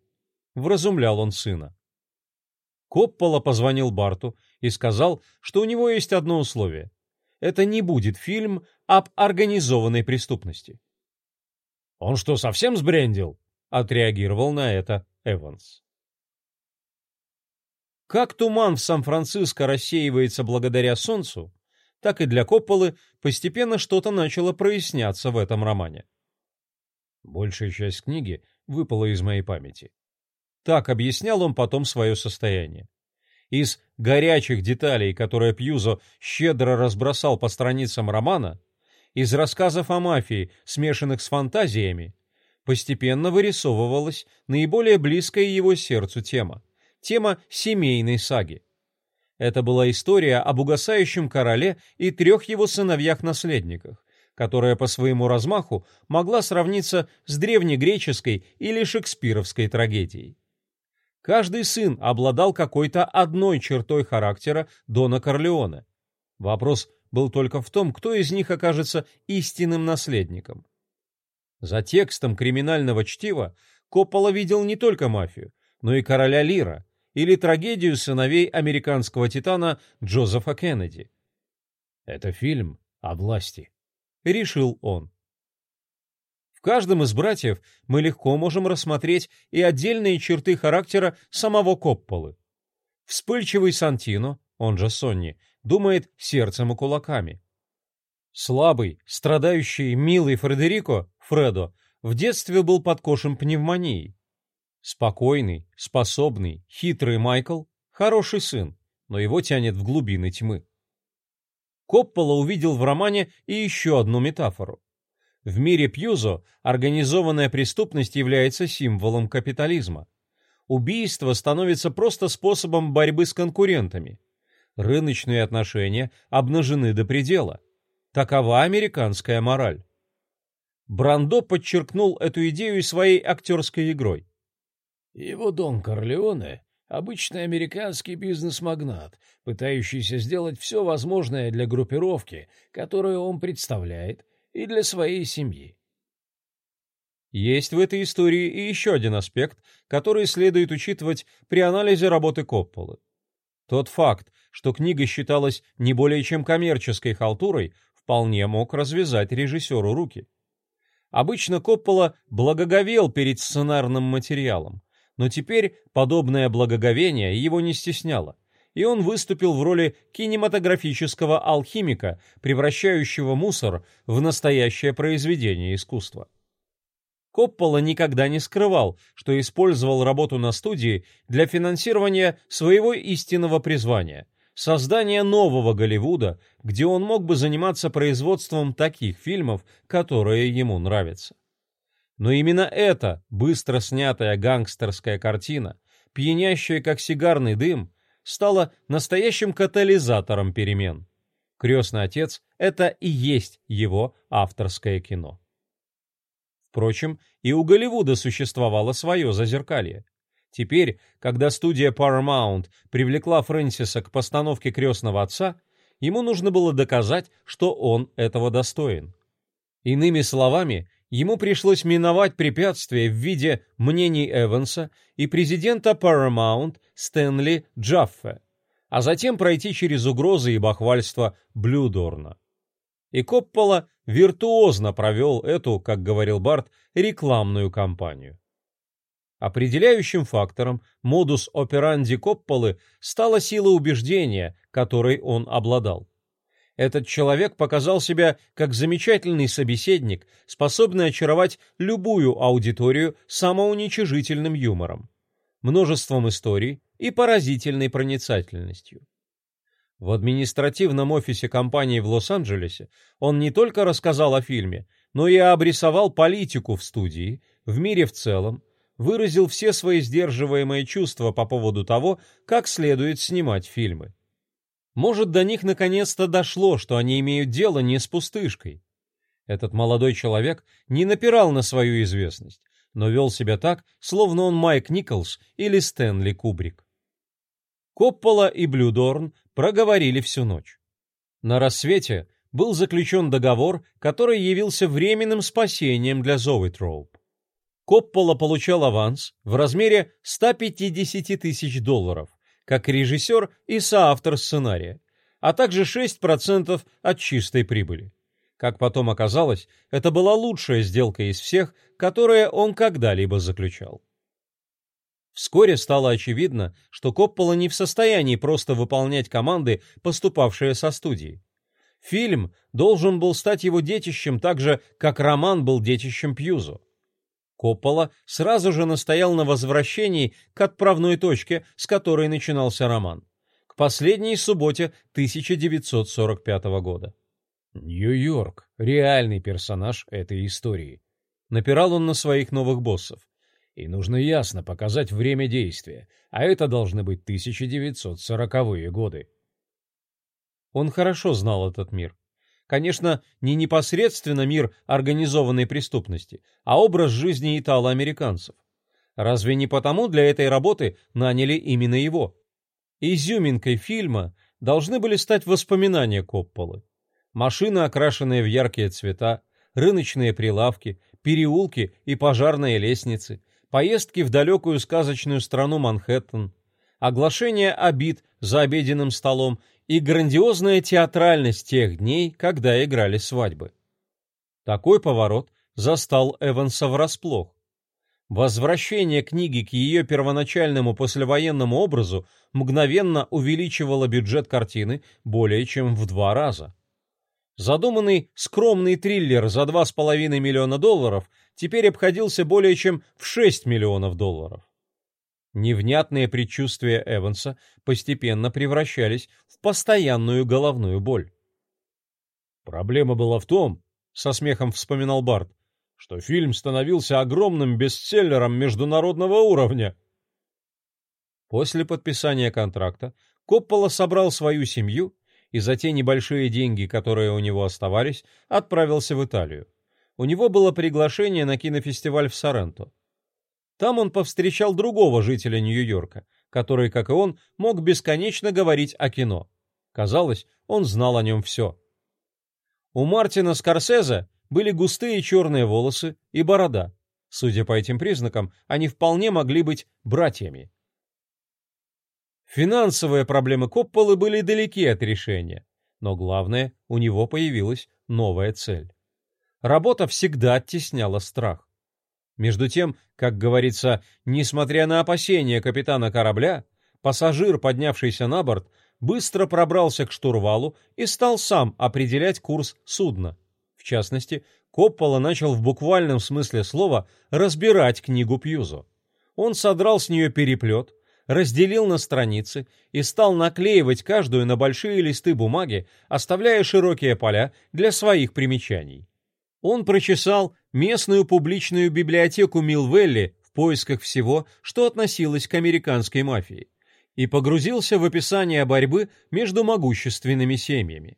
Вразумлял он сына. Коппола позвонил Барту и сказал, что у него есть одно условие. Это не будет фильм об организованной преступности. «Он что, совсем сбрендил?» — отреагировал на это Эванс. Как туман в Сан-Франциско рассеивается благодаря солнцу, так и для Копполы постепенно что-то начало проясняться в этом романе. Большая часть книги выпала из моей памяти. Так объяснял он потом свое состояние. Из горячих деталей, которые Пьюзо щедро разбросал по страницам романа, из рассказов о мафии, смешанных с фантазиями, постепенно вырисовывалась наиболее близкая его сердцу тема – тема семейной саги. Это была история об угасающем короле и трех его сыновьях-наследниках, которая по своему размаху могла сравниться с древнегреческой или шекспировской трагедией. Каждый сын обладал какой-то одной чертой характера Дона Корлеоне. Вопрос был только в том, кто из них окажется истинным наследником. За текстом криминального чтива Коппола видел не только мафию, но и короля Лира или трагедию сыновей американского титана Джозефа Кеннеди. «Это фильм о власти», — решил он. В каждом из братьев мы легко можем рассмотреть и отдельные черты характера самого Копполы. Вспыльчивый Сантино, он же Сонни, думает сердцем и кулаками. Слабый, страдающий, милый Фредерико Фредо в детстве был подкошен пневмонией. Спокойный, способный, хитрый Майкл – хороший сын, но его тянет в глубины тьмы. Коппола увидел в романе и еще одну метафору. В мире Пьюзо организованная преступность является символом капитализма. Убийство становится просто способом борьбы с конкурентами. Рыночные отношения обнажены до предела. Такова американская мораль. Брандо подчеркнул эту идею своей актерской игрой. Его Дон Корлеоне — обычный американский бизнес-магнат, пытающийся сделать все возможное для группировки, которую он представляет, и для своей семьи. Есть в этой истории и еще один аспект, который следует учитывать при анализе работы Копполы. Тот факт, что книга считалась не более чем коммерческой халтурой, вполне мог развязать режиссеру руки. Обычно Коппола благоговел перед сценарным материалом, но теперь подобное благоговение его не стесняло, и он выступил в роли кинематографического алхимика, превращающего мусор в настоящее произведение искусства. Коппола никогда не скрывал, что использовал работу на студии для финансирования своего истинного призвания – создания нового Голливуда, где он мог бы заниматься производством таких фильмов, которые ему нравятся. Но именно эта быстро снятая гангстерская картина, пьянящая как сигарный дым, стала настоящим катализатором перемен. «Крестный отец» — это и есть его авторское кино. Впрочем, и у Голливуда существовало свое зазеркалье. Теперь, когда студия Paramount привлекла Фрэнсиса к постановке «Крестного отца», ему нужно было доказать, что он этого достоин. Иными словами, ему пришлось миновать препятствия в виде мнений Эванса и президента Paramount Стэнли Джаффе, а затем пройти через угрозы и бахвальство Блюдорна. И Коппола виртуозно провел эту, как говорил Барт, рекламную кампанию. Определяющим фактором модус операнди Копполы стала сила убеждения, которой он обладал. Этот человек показал себя как замечательный собеседник, способный очаровать любую аудиторию самоуничижительным юмором, множеством историй и поразительной проницательностью. В административном офисе компании в Лос-Анджелесе он не только рассказал о фильме, но и обрисовал политику в студии, в мире в целом, выразил все свои сдерживаемые чувства по поводу того, как следует снимать фильмы. Может, до них наконец-то дошло, что они имеют дело не с пустышкой. Этот молодой человек не напирал на свою известность, но вел себя так, словно он Майк Николс или Стэнли Кубрик. Коппола и Блюдорн проговорили всю ночь. На рассвете был заключен договор, который явился временным спасением для Зоуитроуп. Коппола получал аванс в размере 150 тысяч долларов, как режиссер и соавтор сценария, а также 6% от чистой прибыли. Как потом оказалось, это была лучшая сделка из всех, которые он когда-либо заключал. Вскоре стало очевидно, что Коппола не в состоянии просто выполнять команды, поступавшие со студии. Фильм должен был стать его детищем так же, как роман был детищем Пьюзо. Коппола сразу же настоял на возвращении к отправной точке, с которой начинался роман, к последней субботе 1945 года. Нью-Йорк — реальный персонаж этой истории. Напирал он на своих новых боссов. И нужно ясно показать время действия, а это должны быть 1940-е годы. Он хорошо знал этот мир. Конечно, не непосредственно мир организованной преступности, а образ жизни итало-американцев. Разве не потому для этой работы наняли именно его? Изюминкой фильма должны были стать воспоминания Копполы. Машины, окрашенные в яркие цвета, рыночные прилавки, переулки и пожарные лестницы, поездки в далекую сказочную страну Манхэттен, оглашение обид за обеденным столом и грандиозная театральность тех дней, когда играли свадьбы. Такой поворот застал Эванса врасплох. Возвращение книги к ее первоначальному послевоенному образу мгновенно увеличивало бюджет картины более чем в два раза. Задуманный скромный триллер за 2,5 миллиона долларов теперь обходился более чем в 6 миллионов долларов. Невнятные предчувствия Эванса постепенно превращались в постоянную головную боль. Проблема была в том, со смехом вспоминал Барт, что фильм становился огромным бестселлером международного уровня. После подписания контракта Коппола собрал свою семью и за те небольшие деньги, которые у него оставались, отправился в Италию. У него было приглашение на кинофестиваль в Соренто. Там он повстречал другого жителя Нью-Йорка, который, как и он, мог бесконечно говорить о кино. Казалось, он знал о нем все. У Мартина Скорсезе были густые черные волосы и борода. Судя по этим признакам, они вполне могли быть братьями. Финансовые проблемы Копполы были далеки от решения, но главное, у него появилась новая цель. Работа всегда оттесняла страх. Между тем, как говорится, несмотря на опасения капитана корабля, пассажир, поднявшийся на борт, быстро пробрался к штурвалу и стал сам определять курс судна. В частности, Коппола начал в буквальном смысле слова разбирать книгу Пьюзо. Он содрал с нее переплет, разделил на страницы и стал наклеивать каждую на большие листы бумаги, оставляя широкие поля для своих примечаний. Он прочесал местную публичную библиотеку Милвелли в поисках всего, что относилось к американской мафии, и погрузился в описание борьбы между могущественными семьями.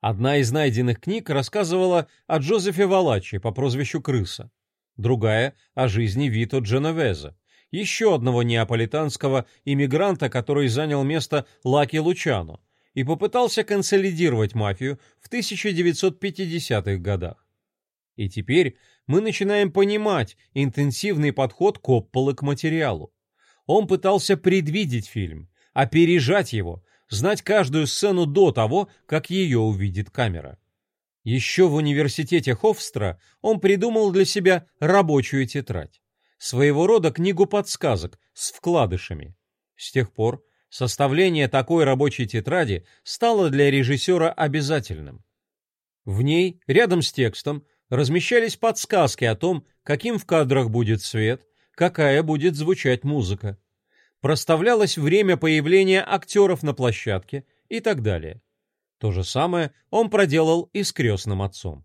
Одна из найденных книг рассказывала о Джозефе Валачи по прозвищу Крыса, другая — о жизни Вито Дженовеза, еще одного неаполитанского иммигранта, который занял место Лаки Лучано и попытался консолидировать мафию в 1950-х годах. И теперь мы начинаем понимать интенсивный подход Копполы к материалу. Он пытался предвидеть фильм, опережать его, знать каждую сцену до того, как ее увидит камера. Еще в университете Хофстра он придумал для себя рабочую тетрадь, своего рода книгу подсказок с вкладышами. С тех пор составление такой рабочей тетради стало для режиссера обязательным. В ней, рядом с текстом, размещались подсказки о том, каким в кадрах будет свет, какая будет звучать музыка. Проставлялось время появления актеров на площадке и так далее. То же самое он проделал и с крестным отцом.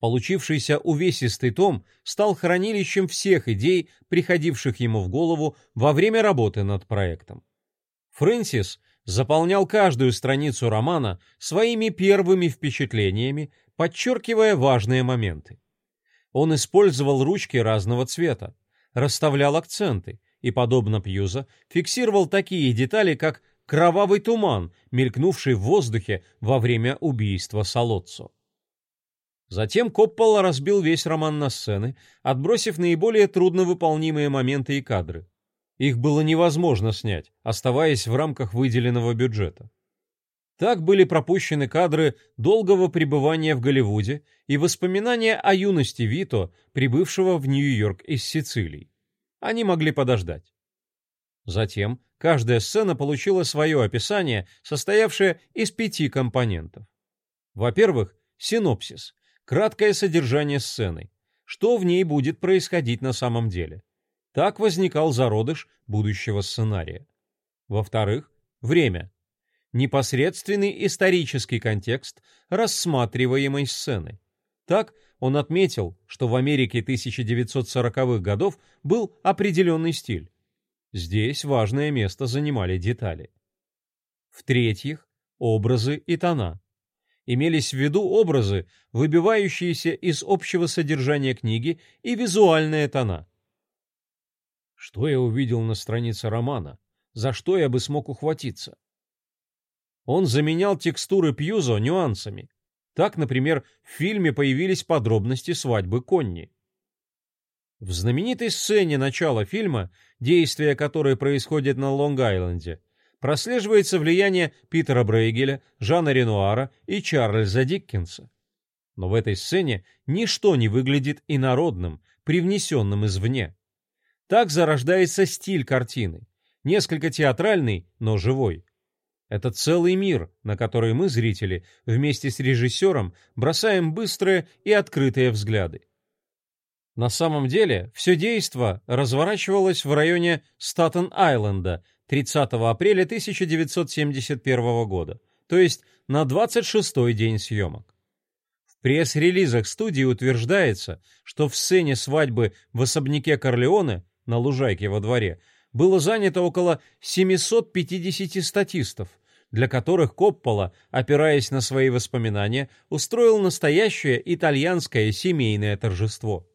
Получившийся увесистый том стал хранилищем всех идей, приходивших ему в голову во время работы над проектом. Фрэнсис заполнял каждую страницу романа своими первыми впечатлениями, подчеркивая важные моменты. Он использовал ручки разного цвета, расставлял акценты и, подобно Пьюза, фиксировал такие детали, как кровавый туман, мелькнувший в воздухе во время убийства Солоццо. Затем Коппола разбил весь роман на сцены, отбросив наиболее трудновыполнимые моменты и кадры. Их было невозможно снять, оставаясь в рамках выделенного бюджета. Так были пропущены кадры долгого пребывания в Голливуде и воспоминания о юности Вито, прибывшего в Нью-Йорк из Сицилии. Они могли подождать. Затем каждая сцена получила свое описание, состоявшее из пяти компонентов. Во-первых, синопсис, краткое содержание сцены, что в ней будет происходить на самом деле. Так возникал зародыш будущего сценария. Во-вторых, время, непосредственный исторический контекст рассматриваемой сцены. Так он отметил, что в Америке 1940-х годов был определенный стиль, Здесь важное место занимали детали. В-третьих, образы и тона. Имелись в виду образы, выбивающиеся из общего содержания книги, и визуальные тона. Что я увидел на странице романа? За что я бы смог ухватиться? Он заменял текстуры Пьюзо нюансами. Так, например, в фильме появились подробности свадьбы Конни. В знаменитой сцене начала фильма, действие которой происходит на Лонг-Айленде, прослеживается влияние Питера Брейгеля, Жана Ренуара и Чарльза Диккенса. Но в этой сцене ничто не выглядит инородным, привнесенным извне. Так зарождается стиль картины, несколько театральный, но живой. Это целый мир, на который мы, зрители, вместе с режиссером бросаем быстрые и открытые взгляды. На самом деле, все действо разворачивалось в районе Статен-Айленда 30 апреля 1971 года, то есть на 26-й день съемок. В пресс-релизах студии утверждается, что в сцене свадьбы в особняке Корлеоне на лужайке во дворе было занято около 750 статистов, для которых Коппола, опираясь на свои воспоминания, устроил настоящее итальянское семейное торжество.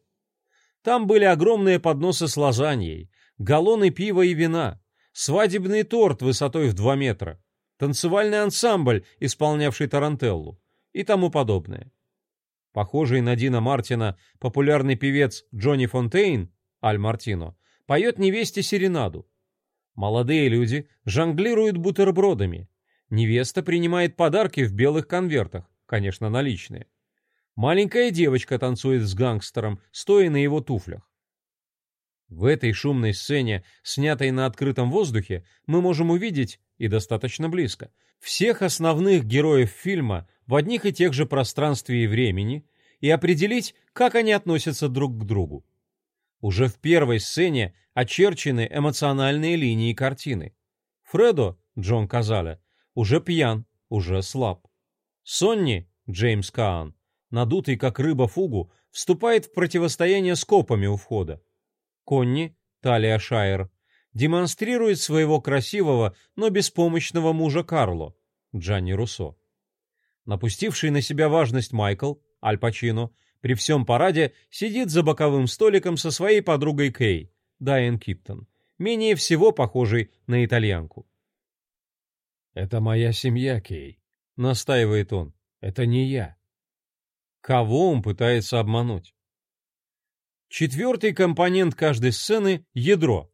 Там были огромные подносы с лазаньей, галлоны пива и вина, свадебный торт высотой в 2 метра, танцевальный ансамбль, исполнявший тарантеллу и тому подобное. Похожий на Дина Мартина популярный певец Джонни Фонтейн, Аль Мартино, поет невесте серенаду. Молодые люди жонглируют бутербродами. Невеста принимает подарки в белых конвертах, конечно, наличные. Маленькая девочка танцует с гангстером, стоя на его туфлях. В этой шумной сцене, снятой на открытом воздухе, мы можем увидеть, и достаточно близко, всех основных героев фильма в одних и тех же пространстве и времени и определить, как они относятся друг к другу. Уже в первой сцене очерчены эмоциональные линии картины. Фредо, Джон Казаля, уже пьян, уже слаб. Сонни, Джеймс Каан, надутый как рыба фугу, вступает в противостояние с копами у входа. Конни, Талия Шайер, демонстрирует своего красивого, но беспомощного мужа Карло, Джанни Руссо. Напустивший на себя важность Майкл, Аль Пачино, при всем параде сидит за боковым столиком со своей подругой Кей, Дайан Киптон, менее всего похожей на итальянку. «Это моя семья, Кей», — настаивает он. «Это не я». Кого он пытается обмануть? Четвертый компонент каждой сцены — ядро.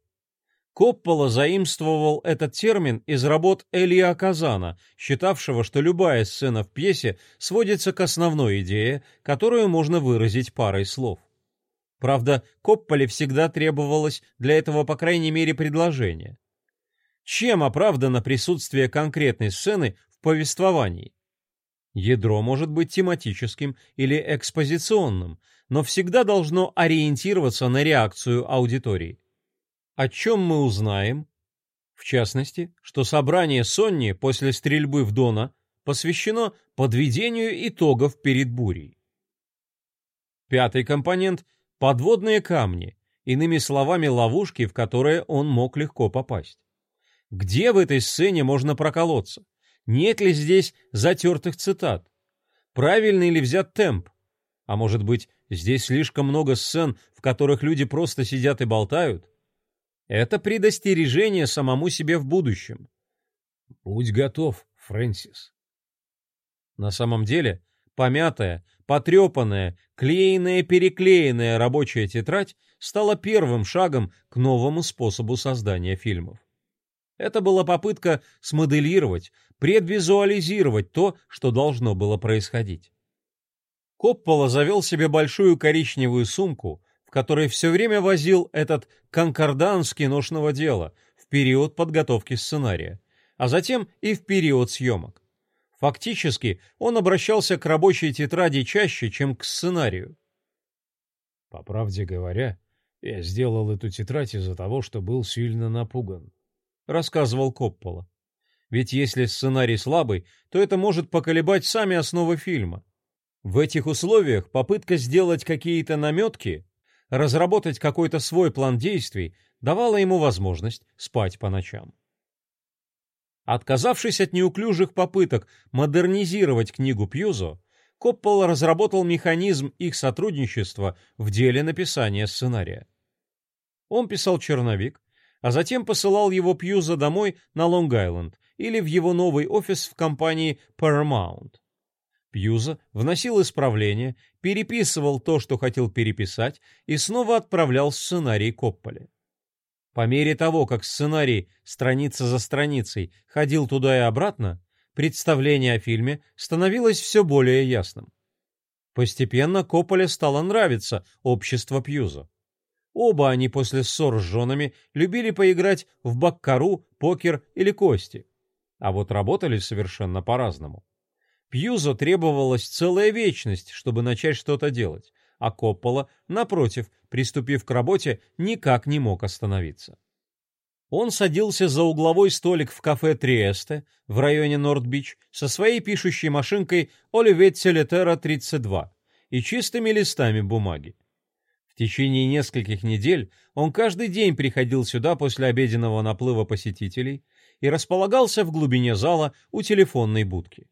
Коппола заимствовал этот термин из работ Элия Казана, считавшего, что любая сцена в пьесе сводится к основной идее, которую можно выразить парой слов. Правда, Копполе всегда требовалось для этого по крайней мере предложение. Чем оправдано присутствие конкретной сцены в повествовании? Ядро может быть тематическим или экспозиционным, но всегда должно ориентироваться на реакцию аудитории. О чем мы узнаем? В частности, что собрание Сонни после стрельбы в Дона посвящено подведению итогов перед бурей. Пятый компонент – подводные камни, иными словами, ловушки, в которые он мог легко попасть. Где в этой сцене можно проколоться? Нет ли здесь затертых цитат? Правильный ли взят темп? А может быть, здесь слишком много сцен, в которых люди просто сидят и болтают? Это предостережение самому себе в будущем. Будь готов, Фрэнсис. На самом деле, помятая, потрепанная, клеенная-переклеенная рабочая тетрадь стала первым шагом к новому способу создания фильмов. Это была попытка смоделировать, предвизуализировать то, что должно было происходить. Коппола завел себе большую коричневую сумку, в которой все время возил этот конкордан с киношного дела в период подготовки сценария, а затем и в период съемок. Фактически он обращался к рабочей тетради чаще, чем к сценарию. По правде говоря, я сделал эту тетрадь из-за того, что был сильно напуган рассказывал Коппола. Ведь если сценарий слабый, то это может поколебать сами основы фильма. В этих условиях попытка сделать какие-то наметки, разработать какой-то свой план действий давала ему возможность спать по ночам. Отказавшись от неуклюжих попыток модернизировать книгу Пьюзо, Коппола разработал механизм их сотрудничества в деле написания сценария. Он писал черновик, а затем посылал его Пьюза домой на Лонг-Айленд или в его новый офис в компании Paramount. Пьюза вносил исправления, переписывал то, что хотел переписать, и снова отправлял сценарий Копполе. По мере того, как сценарий страница за страницей ходил туда и обратно, представление о фильме становилось все более ясным. Постепенно Копполе стало нравиться общество Пьюза. Оба они после ссор с женами любили поиграть в баккару, покер или кости. А вот работали совершенно по-разному. Пьюзо требовалась целая вечность, чтобы начать что-то делать, а Коппола, напротив, приступив к работе, никак не мог остановиться. Он садился за угловой столик в кафе Триэсте в районе Норд-Бич со своей пишущей машинкой Оливетти Летера 32 и чистыми листами бумаги. Течение нескольких недель он каждый день приходил сюда после обеденного наплыва посетителей и располагался в глубине зала у телефонной будки.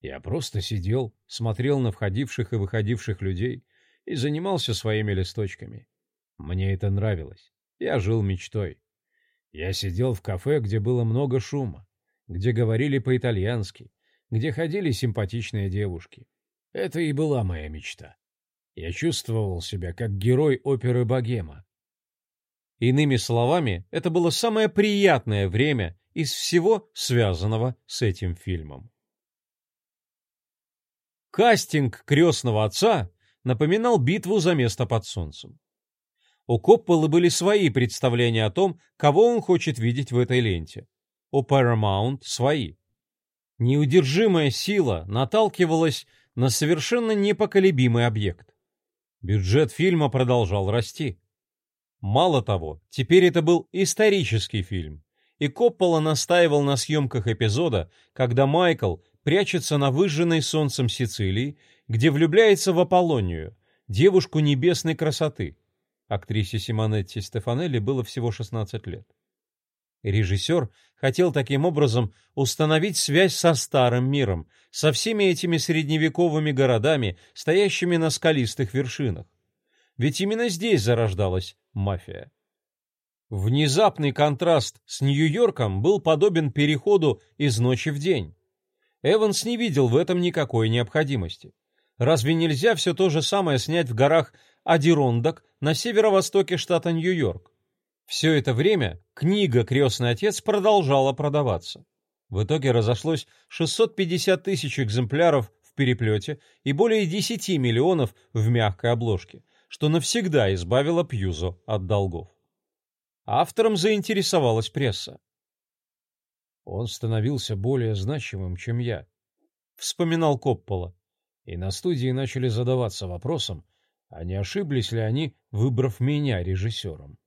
Я просто сидел, смотрел на входивших и выходивших людей и занимался своими листочками. Мне это нравилось. Я жил мечтой. Я сидел в кафе, где было много шума, где говорили по-итальянски, где ходили симпатичные девушки. Это и была моя мечта. Я чувствовал себя как герой оперы «Богема». Иными словами, это было самое приятное время из всего, связанного с этим фильмом. Кастинг «Крестного отца» напоминал битву за место под солнцем. У Копполы были свои представления о том, кого он хочет видеть в этой ленте. У Paramount свои. Неудержимая сила наталкивалась на совершенно непоколебимый объект. Бюджет фильма продолжал расти. Мало того, теперь это был исторический фильм, и Коппола настаивал на съемках эпизода, когда Майкл прячется на выжженной солнцем Сицилии, где влюбляется в Аполлонию, девушку небесной красоты. Актрисе Симонетти Стефанелли было всего 16 лет. Режиссер хотел таким образом установить связь со старым миром, со всеми этими средневековыми городами, стоящими на скалистых вершинах. Ведь именно здесь зарождалась мафия. Внезапный контраст с Нью-Йорком был подобен переходу из ночи в день. Эванс не видел в этом никакой необходимости. Разве нельзя все то же самое снять в горах Адирондак на северо-востоке штата Нью-Йорк. Все это время книга «Крестный отец» продолжала продаваться. В итоге разошлось 650 тысяч экземпляров в переплете и более 10 миллионов в мягкой обложке, что навсегда избавило Пьюзо от долгов. Автором заинтересовалась пресса. Он становился более значимым, чем я, вспоминал Коппола. И на студии начали задаваться вопросом, а не ошиблись ли они, выбрав меня режиссером.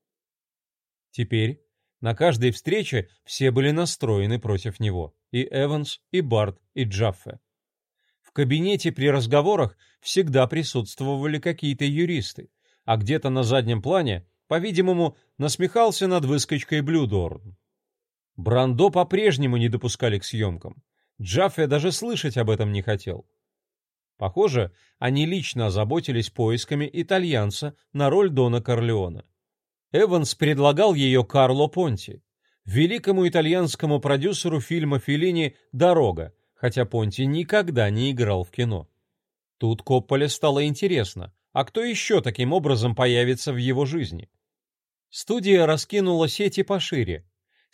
Теперь на каждой встрече все были настроены против него, и Эванс, и Барт, и Джаффе. В кабинете при разговорах всегда присутствовали какие-то юристы, а где-то на заднем плане, по-видимому, насмехался над выскочкой Блюдорн. Брандо по-прежнему не допускали к съемкам. Джаффе даже слышать об этом не хотел. Похоже, они лично озаботились поисками итальянца на роль Дона Корлеона. Эванс предлагал ее Карло Понти, великому итальянскому продюсеру фильма Феллини «Дорога», хотя Понти никогда не играл в кино. Тут Копполе стало интересно, а кто еще таким образом появится в его жизни? Студия раскинула сети пошире,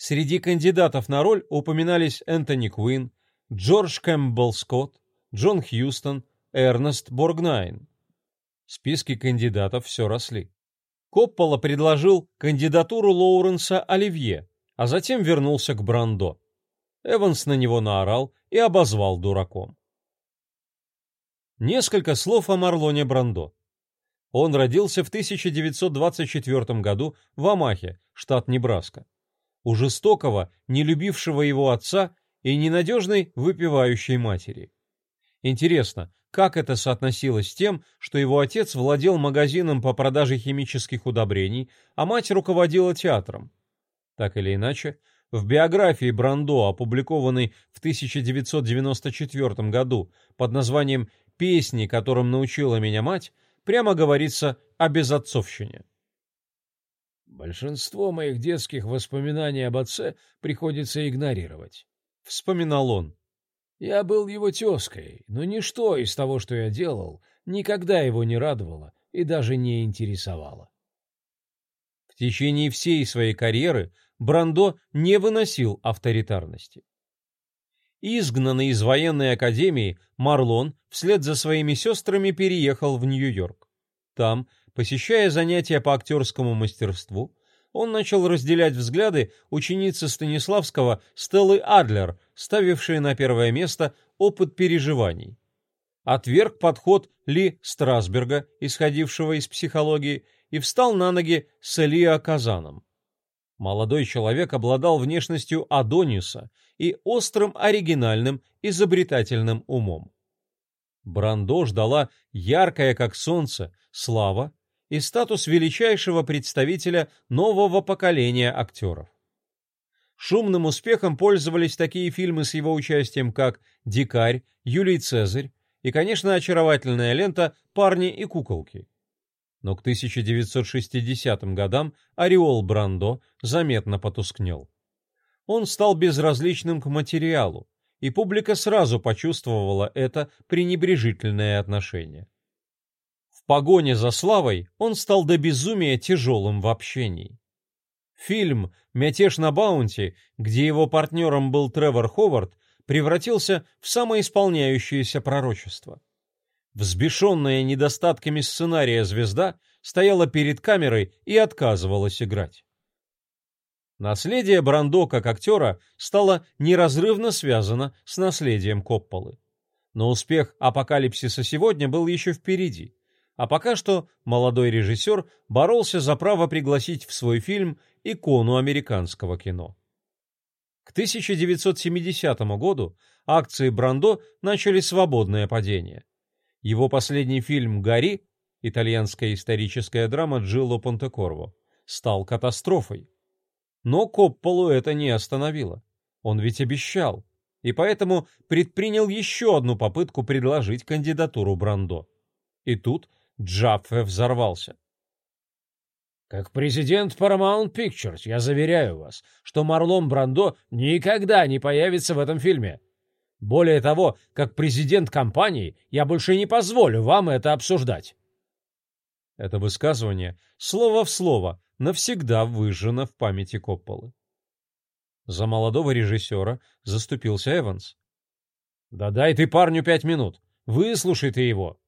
Среди кандидатов на роль упоминались Энтони Куин, Джордж Кэмпбелл Скотт, Джон Хьюстон, Эрнест Боргнайн. Списки кандидатов все росли. Коппола предложил кандидатуру Лоуренса Оливье, а затем вернулся к Брандо. Эванс на него наорал и обозвал дураком. Несколько слов о Марлоне Брандо. Он родился в 1924 году в Амахе, штат Небраска у жестокого, не любившего его отца и ненадежной выпивающей матери. Интересно, как это соотносилось с тем, что его отец владел магазином по продаже химических удобрений, а мать руководила театром? Так или иначе, в биографии Брандо, опубликованной в 1994 году под названием «Песни, которым научила меня мать», прямо говорится о безотцовщине. Большинство моих детских воспоминаний об отце приходится игнорировать. Вспоминал он. Я был его тезкой, но ничто из того, что я делал, никогда его не радовало и даже не интересовало. В течение всей своей карьеры Брандо не выносил авторитарности. Изгнанный из военной академии, Марлон вслед за своими сестрами переехал в Нью-Йорк. Там Посещая занятия по актерскому мастерству, он начал разделять взгляды ученицы Станиславского Стеллы Адлер, ставившей на первое место опыт переживаний. Отверг подход Ли Страсберга, исходившего из психологии, и встал на ноги с Элиа Казаном. Молодой человек обладал внешностью Адониса и острым оригинальным изобретательным умом. Брандо ждала яркая, как солнце, слава и статус величайшего представителя нового поколения актеров. Шумным успехом пользовались такие фильмы с его участием, как «Дикарь», «Юлий Цезарь» и, конечно, очаровательная лента «Парни и куколки». Но к 1960 годам ореол Брандо заметно потускнел. Он стал безразличным к материалу, и публика сразу почувствовала это пренебрежительное отношение. В погоне за славой он стал до безумия тяжелым в общении. Фильм «Мятеж на Баунти», где его партнером был Тревор Ховард, превратился в самоисполняющееся пророчество. Взбешенная недостатками сценария звезда стояла перед камерой и отказывалась играть. Наследие Брандо как актера стало неразрывно связано с наследием Копполы. Но успех «Апокалипсиса сегодня» был еще впереди а пока что молодой режиссер боролся за право пригласить в свой фильм икону американского кино. К 1970 году акции Брандо начали свободное падение. Его последний фильм «Гори» итальянская историческая драма Джило Понтекорво стал катастрофой. Но Копполу это не остановило. Он ведь обещал, и поэтому предпринял еще одну попытку предложить кандидатуру Брандо. И тут Джапфе взорвался. Как президент Paramount Pictures, я заверяю вас, что Марлон Брандо никогда не появится в этом фильме. Более того, как президент компании, я больше не позволю вам это обсуждать. Это высказывание, слово в слово, навсегда выжжено в памяти Копполы. За молодого режиссера заступился Эванс. «Да дай ты парню пять минут, выслушай ты его!»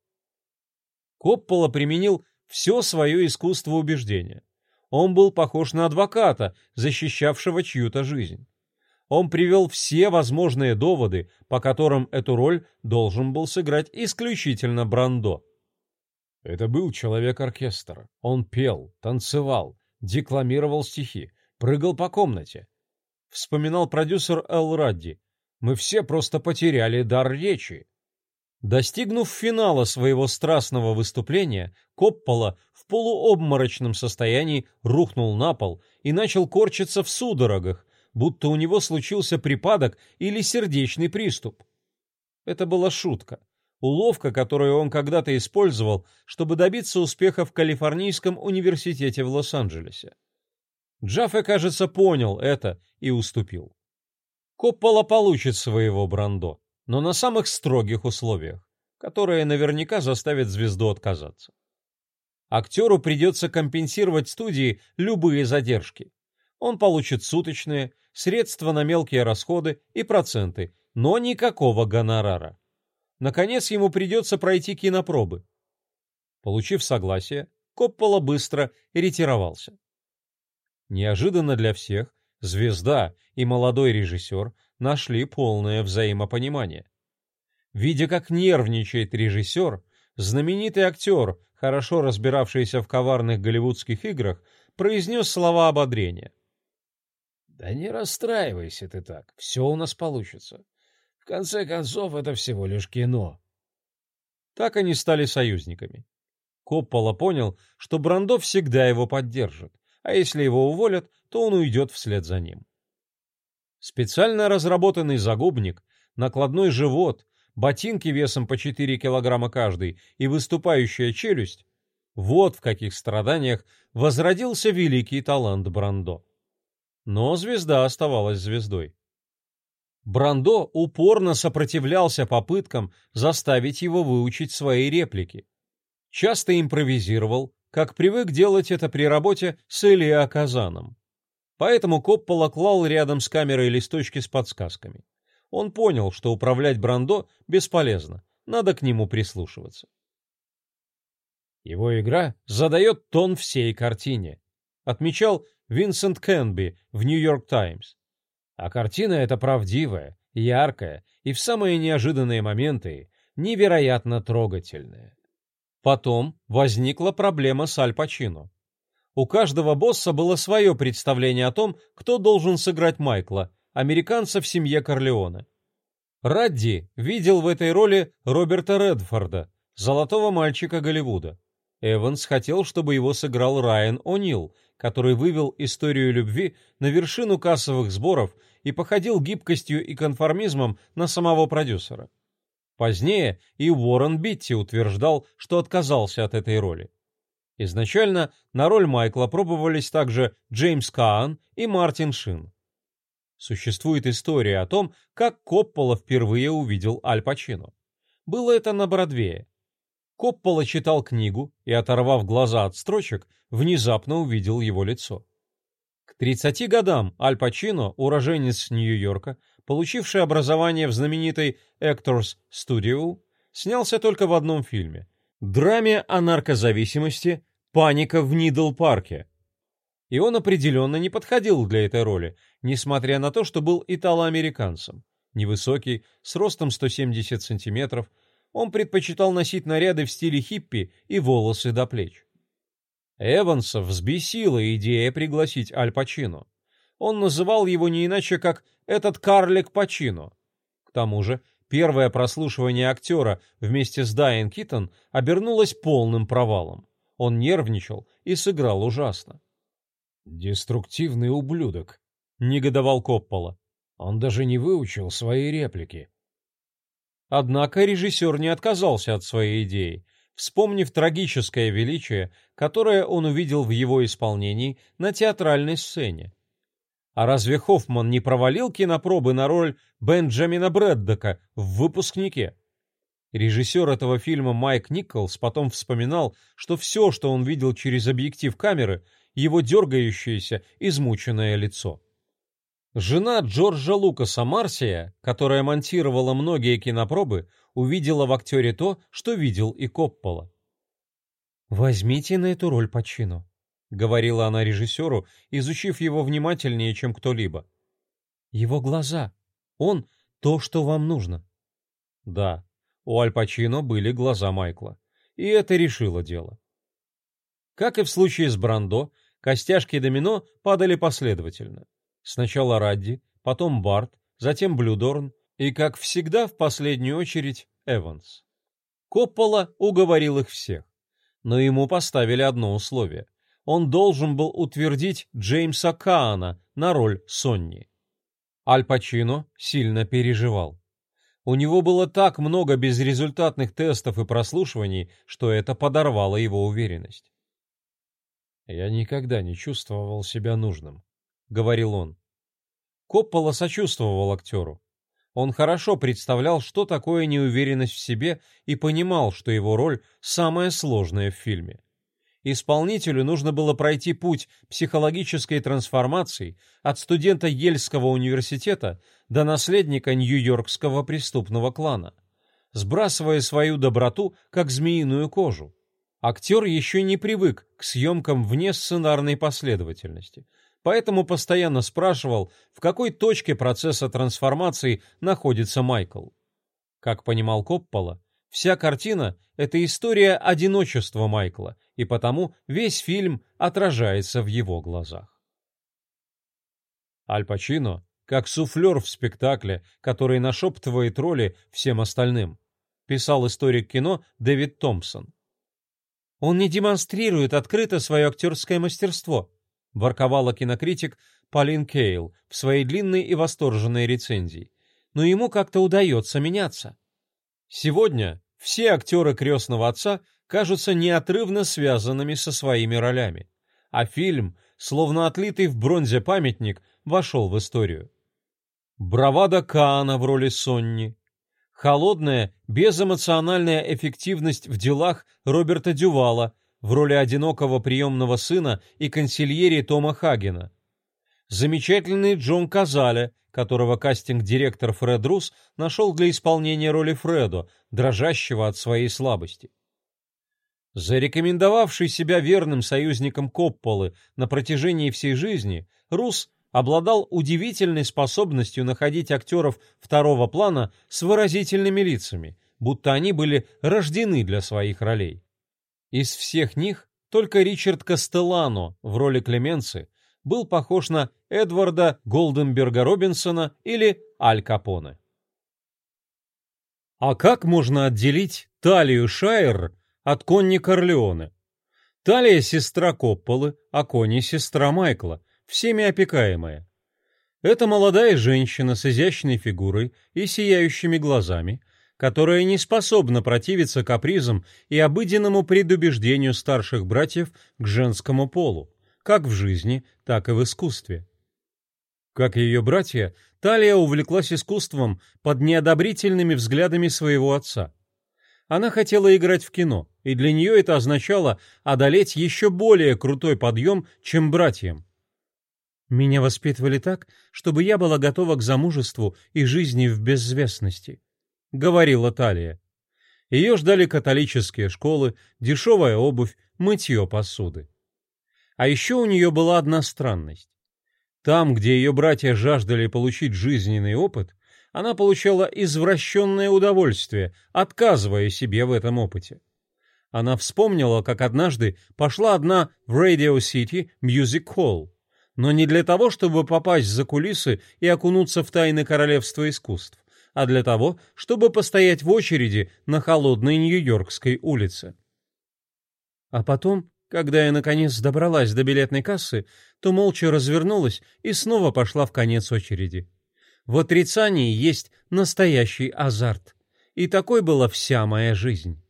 Коппола применил все свое искусство убеждения. Он был похож на адвоката, защищавшего чью-то жизнь. Он привел все возможные доводы, по которым эту роль должен был сыграть исключительно Брандо. Это был человек-оркестр. Он пел, танцевал, декламировал стихи, прыгал по комнате. Вспоминал продюсер Эл Радди. Мы все просто потеряли дар речи. Достигнув финала своего страстного выступления, Коппола в полуобморочном состоянии рухнул на пол и начал корчиться в судорогах, будто у него случился припадок или сердечный приступ. Это была шутка уловка, которую он когда-то использовал, чтобы добиться успеха в Калифорнийском университете в Лос-Анджелесе. Джаффе, кажется, понял это и уступил. Коппола получит своего Брандо, но на самых строгих условиях, которые наверняка заставят звезду отказаться. Актеру придется компенсировать студии любые задержки. Он получит суточные, средства на мелкие расходы и проценты, но никакого гонорара. Наконец ему придется пройти кинопробы. Получив согласие, Коппола быстро ретировался. Неожиданно для всех звезда и молодой режиссер нашли полное взаимопонимание. Видя, как нервничает режиссер, знаменитый актер, хорошо разбиравшийся в коварных голливудских играх, произнес слова ободрения. «Да не расстраивайся ты так, все у нас получится. В конце концов, это всего лишь кино. Так они стали союзниками. Коппола понял, что Брандо всегда его поддержит, а если его уволят, то он уйдет вслед за ним. Специально разработанный загубник, накладной живот, ботинки весом по 4 килограмма каждый и выступающая челюсть — вот в каких страданиях возродился великий талант Брандо. Но звезда оставалась звездой. Брандо упорно сопротивлялся попыткам заставить его выучить свои реплики. Часто импровизировал, как привык делать это при работе с Элиа Казаном. Поэтому Коппола клал рядом с камерой листочки с подсказками. Он понял, что управлять Брандо бесполезно, надо к нему прислушиваться. Его игра задает тон всей картине, отмечал Винсент Кенби в Нью-Йорк Таймс. А картина эта правдивая, яркая и в самые неожиданные моменты невероятно трогательная. Потом возникла проблема с Аль Пачино. У каждого босса было свое представление о том, кто должен сыграть Майкла, американца в семье Корлеоне. Радди видел в этой роли Роберта Редфорда, золотого мальчика Голливуда. Эванс хотел, чтобы его сыграл Райан О'Нил, который вывел историю любви на вершину кассовых сборов и походил гибкостью и конформизмом на самого продюсера. Позднее и Уоррен Битти утверждал, что отказался от этой роли. Изначально на роль Майкла пробовались также Джеймс Каан и Мартин Шин. Существует история о том, как Коппола впервые увидел Аль Пачино. Было это на Бродвее. Коппола читал книгу и, оторвав глаза от строчек, внезапно увидел его лицо. К 30 годам Аль Пачино, уроженец Нью-Йорка, получивший образование в знаменитой Actors Studio, снялся только в одном фильме – драме о наркозависимости «Паника в Нидл-парке». И он определенно не подходил для этой роли, несмотря на то, что был итало-американцем. Невысокий, с ростом 170 сантиметров – он предпочитал носить наряды в стиле хиппи и волосы до плеч. Эванса взбесила идея пригласить Аль Пачино. Он называл его не иначе, как «этот карлик Пачино». К тому же, первое прослушивание актера вместе с Дайан Китон обернулось полным провалом. Он нервничал и сыграл ужасно. «Деструктивный ублюдок», — негодовал Коппола. «Он даже не выучил свои реплики». Однако режиссер не отказался от своей идеи, вспомнив трагическое величие, которое он увидел в его исполнении на театральной сцене. А разве Хоффман не провалил кинопробы на роль Бенджамина Брэддока в «Выпускнике»? Режиссер этого фильма Майк Николс потом вспоминал, что все, что он видел через объектив камеры, его дергающееся, измученное лицо. Жена Джорджа Лукаса Марсия, которая монтировала многие кинопробы, увидела в актере то, что видел и Коппола. «Возьмите на эту роль Пачино», — говорила она режиссеру, изучив его внимательнее, чем кто-либо. «Его глаза. Он — то, что вам нужно». Да, у Аль Пачино были глаза Майкла, и это решило дело. Как и в случае с Брандо, костяшки домино падали последовательно. Сначала Радди, потом Барт, затем Блюдорн и, как всегда, в последнюю очередь, Эванс. Коппола уговорил их всех, но ему поставили одно условие. Он должен был утвердить Джеймса Каана на роль Сонни. Аль Пачино сильно переживал. У него было так много безрезультатных тестов и прослушиваний, что это подорвало его уверенность. «Я никогда не чувствовал себя нужным», — говорил он. Коппола сочувствовал актеру. Он хорошо представлял, что такое неуверенность в себе, и понимал, что его роль самая сложная в фильме. Исполнителю нужно было пройти путь психологической трансформации от студента Ельского университета до наследника Нью-Йоркского преступного клана, сбрасывая свою доброту, как змеиную кожу. Актер еще не привык к съемкам вне сценарной последовательности, поэтому постоянно спрашивал, в какой точке процесса трансформации находится Майкл. Как понимал Коппола, вся картина — это история одиночества Майкла, и потому весь фильм отражается в его глазах. Аль Пачино как суфлер в спектакле, который нашептывает роли всем остальным, писал историк кино Дэвид Томпсон. Он не демонстрирует открыто свое актерское мастерство, ворковала кинокритик Полин Кейл в своей длинной и восторженной рецензии. Но ему как-то удается меняться. Сегодня все актеры «Крестного отца» кажутся неотрывно связанными со своими ролями, а фильм, словно отлитый в бронзе памятник, вошел в историю. Бравада Каана в роли Сонни, холодная, безэмоциональная эффективность в делах Роберта Дювала – в роли одинокого приемного сына и консильери Тома Хагена. Замечательный Джон Казале, которого кастинг-директор Фред Рус нашел для исполнения роли Фредо, дрожащего от своей слабости. Зарекомендовавший себя верным союзником Копполы на протяжении всей жизни, Рус обладал удивительной способностью находить актеров второго плана с выразительными лицами, будто они были рождены для своих ролей. Из всех них только Ричард Кастеллано в роли Клеменции был похож на Эдварда Голденберга Робинсона или Аль Капоне. А как можно отделить Талию Шайер от Конни Корлеоне? Талия – сестра Копполы, а Конни – сестра Майкла, всеми опекаемая. Это молодая женщина с изящной фигурой и сияющими глазами – которая не способна противиться капризам и обыденному предубеждению старших братьев к женскому полу, как в жизни, так и в искусстве. Как и ее братья, Талия увлеклась искусством под неодобрительными взглядами своего отца. Она хотела играть в кино, и для нее это означало одолеть еще более крутой подъем, чем братьям. Меня воспитывали так, чтобы я была готова к замужеству и жизни в безвестности говорила Талия. Ее ждали католические школы, дешевая обувь, мытье посуды. А еще у нее была одна странность. Там, где ее братья жаждали получить жизненный опыт, она получала извращенное удовольствие, отказывая себе в этом опыте. Она вспомнила, как однажды пошла одна в Radio City Music Hall, но не для того, чтобы попасть за кулисы и окунуться в тайны королевства искусств а для того, чтобы постоять в очереди на холодной Нью-Йоркской улице. А потом, когда я наконец добралась до билетной кассы, то молча развернулась и снова пошла в конец очереди. В отрицании есть настоящий азарт. И такой была вся моя жизнь.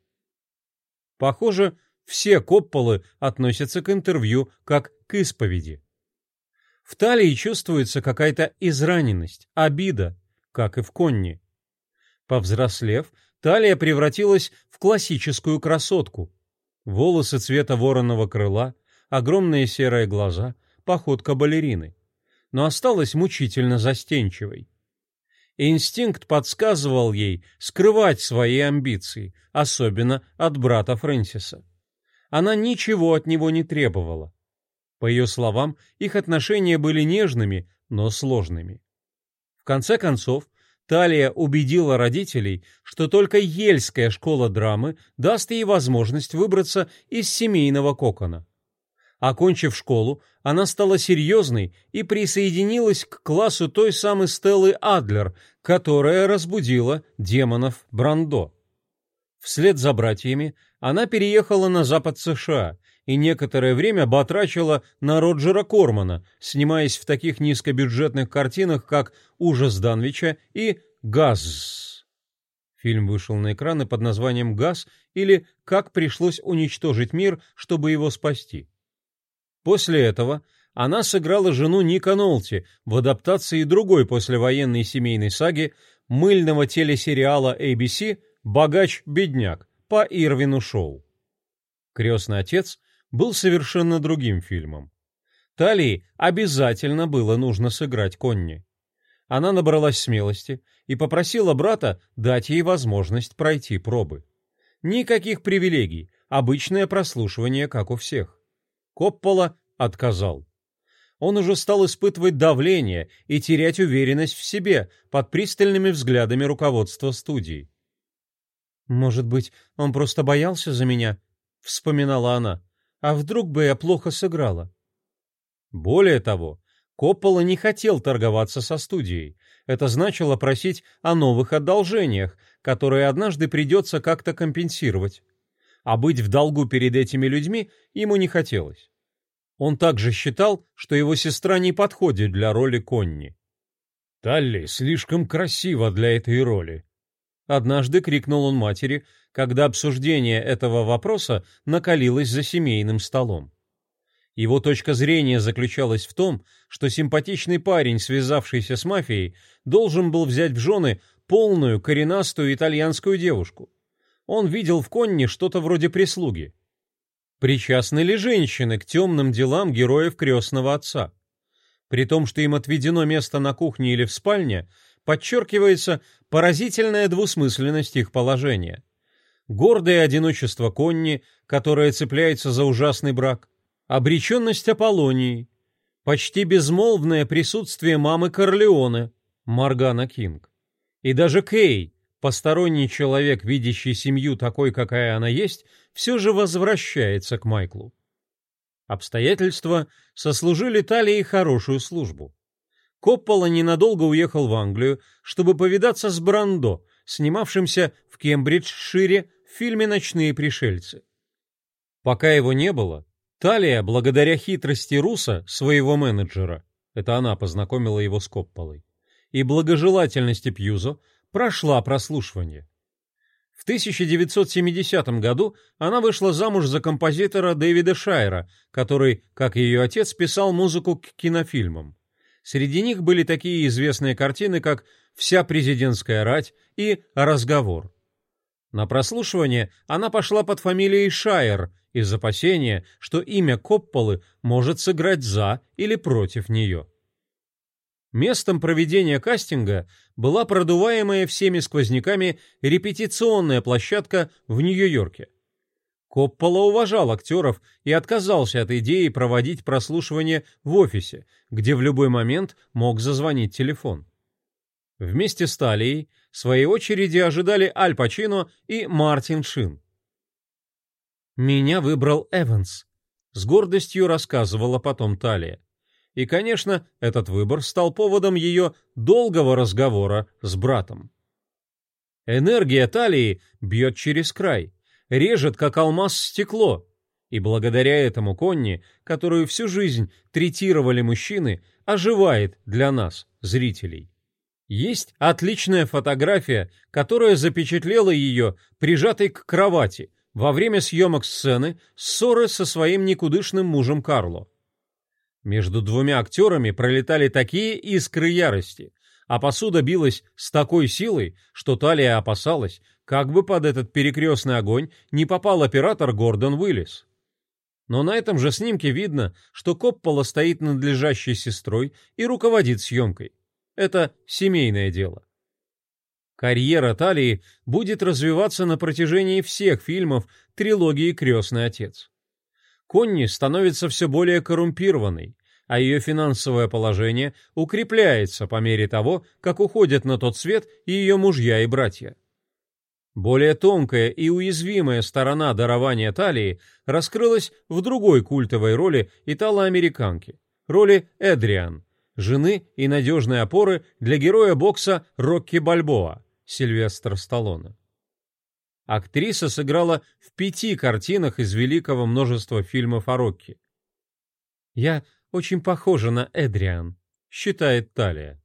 Похоже, все копполы относятся к интервью как к исповеди. В талии чувствуется какая-то израненность, обида, как и в Конни. Повзрослев, Талия превратилась в классическую красотку. Волосы цвета вороного крыла, огромные серые глаза, походка балерины. Но осталась мучительно застенчивой. Инстинкт подсказывал ей скрывать свои амбиции, особенно от брата Фрэнсиса. Она ничего от него не требовала. По ее словам, их отношения были нежными, но сложными. В конце концов, Талия убедила родителей, что только Ельская школа драмы даст ей возможность выбраться из семейного кокона. Окончив школу, она стала серьезной и присоединилась к классу той самой Стеллы Адлер, которая разбудила демонов Брандо. Вслед за братьями она переехала на запад США и некоторое время батрачила на Роджера Кормана, снимаясь в таких низкобюджетных картинах, как «Ужас Данвича» и «Газ». Фильм вышел на экраны под названием «Газ» или «Как пришлось уничтожить мир, чтобы его спасти». После этого она сыграла жену Ника Нолти в адаптации другой послевоенной семейной саги мыльного телесериала ABC «Богач-бедняк» по Ирвину Шоу. «Крестный отец» был совершенно другим фильмом. Талии обязательно было нужно сыграть Конни. Она набралась смелости и попросила брата дать ей возможность пройти пробы. Никаких привилегий, обычное прослушивание, как у всех. Коппола отказал. Он уже стал испытывать давление и терять уверенность в себе под пристальными взглядами руководства студии. «Может быть, он просто боялся за меня?» — вспоминала она. «А вдруг бы я плохо сыграла?» Более того, Коппола не хотел торговаться со студией. Это значило просить о новых одолжениях, которые однажды придется как-то компенсировать а быть в долгу перед этими людьми ему не хотелось. Он также считал, что его сестра не подходит для роли Конни. «Талли слишком красиво для этой роли», — однажды крикнул он матери, когда обсуждение этого вопроса накалилось за семейным столом. Его точка зрения заключалась в том, что симпатичный парень, связавшийся с мафией, должен был взять в жены полную коренастую итальянскую девушку он видел в Конне что-то вроде прислуги. Причастны ли женщины к темным делам героев крестного отца? При том, что им отведено место на кухне или в спальне, подчеркивается поразительная двусмысленность их положения. Гордое одиночество Конни, которое цепляется за ужасный брак, обреченность Аполлонии, почти безмолвное присутствие мамы Корлеоне, Маргана Кинг, и даже Кей, посторонний человек, видящий семью такой, какая она есть, все же возвращается к Майклу. Обстоятельства сослужили Талии хорошую службу. Коппола ненадолго уехал в Англию, чтобы повидаться с Брандо, снимавшимся в Кембриджшире фильме «Ночные пришельцы». Пока его не было, Талия, благодаря хитрости Руса, своего менеджера, это она познакомила его с Копполой, и благожелательности Пьюзо, прошла прослушивание. В 1970 году она вышла замуж за композитора Дэвида Шайера, который, как ее отец, писал музыку к кинофильмам. Среди них были такие известные картины, как «Вся президентская рать» и «Разговор». На прослушивание она пошла под фамилией Шайер из опасения, что имя Копполы может сыграть за или против нее. Местом проведения кастинга была продуваемая всеми сквозняками репетиционная площадка в Нью-Йорке. Коппола уважал актеров и отказался от идеи проводить прослушивание в офисе, где в любой момент мог зазвонить телефон. Вместе с Талией своей очереди ожидали Аль Пачино и Мартин Шин. «Меня выбрал Эванс», — с гордостью рассказывала потом Талия. И, конечно, этот выбор стал поводом ее долгого разговора с братом. Энергия талии бьет через край, режет, как алмаз, стекло. И благодаря этому Конни, которую всю жизнь третировали мужчины, оживает для нас, зрителей. Есть отличная фотография, которая запечатлела ее, прижатой к кровати, во время съемок сцены ссоры со своим никудышным мужем Карло. Между двумя актерами пролетали такие искры ярости, а посуда билась с такой силой, что Талия опасалась, как бы под этот перекрестный огонь не попал оператор Гордон Уиллис. Но на этом же снимке видно, что Коппола стоит над лежащей сестрой и руководит съемкой. Это семейное дело. Карьера Талии будет развиваться на протяжении всех фильмов трилогии «Крестный отец». Конни становится все более коррумпированной, а ее финансовое положение укрепляется по мере того, как уходят на тот свет ее мужья и братья. Более тонкая и уязвимая сторона дарования талии раскрылась в другой культовой роли итало-американки, роли Эдриан, жены и надежной опоры для героя бокса Рокки Бальбоа, Сильвестр Сталлоне. Актриса сыграла в пяти картинах из великого множества фильмов о Рокки. «Я очень похожа на Эдриан», — считает Талия.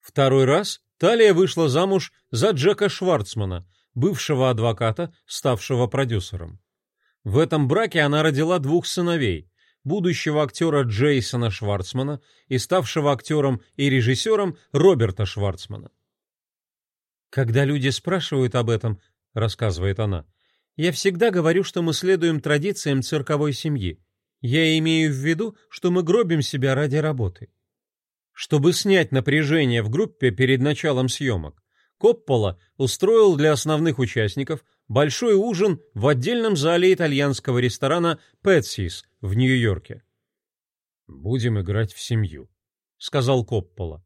Второй раз Талия вышла замуж за Джека Шварцмана, бывшего адвоката, ставшего продюсером. В этом браке она родила двух сыновей, будущего актера Джейсона Шварцмана и ставшего актером и режиссером Роберта Шварцмана. «Когда люди спрашивают об этом, — рассказывает она, — я всегда говорю, что мы следуем традициям цирковой семьи. Я имею в виду, что мы гробим себя ради работы. Чтобы снять напряжение в группе перед началом съемок, Коппола устроил для основных участников большой ужин в отдельном зале итальянского ресторана «Пэтсис» в Нью-Йорке. «Будем играть в семью», — сказал Коппола.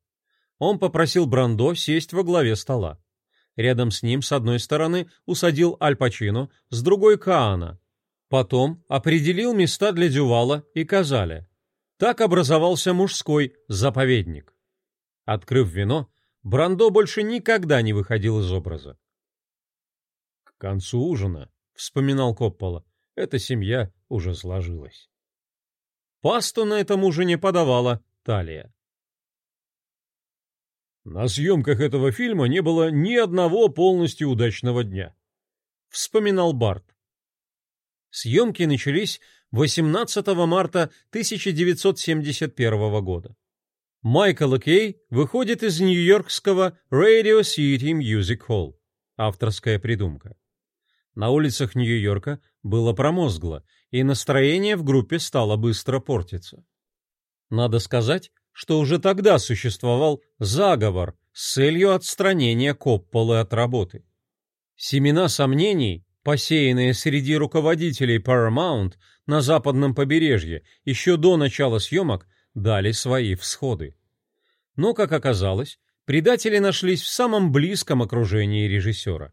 Он попросил Брандо сесть во главе стола. Рядом с ним с одной стороны усадил Аль Пачино, с другой — Каана. Потом определил места для Дювала и Казаля. Так образовался мужской заповедник. Открыв вино, Брандо больше никогда не выходил из образа. К концу ужина, вспоминал Коппола, эта семья уже сложилась. Пасту на этом ужине подавала Талия. На съемках этого фильма не было ни одного полностью удачного дня, вспоминал Барт. Съемки начались 18 марта 1971 года. Майкл Кей выходит из нью-йоркского Radio City Music Hall. Авторская придумка. На улицах Нью-Йорка было промозгло, и настроение в группе стало быстро портиться. Надо сказать, что уже тогда существовал заговор с целью отстранения Копполы от работы. Семена сомнений, посеянные среди руководителей Paramount на западном побережье еще до начала съемок, дали свои всходы. Но, как оказалось, предатели нашлись в самом близком окружении режиссера.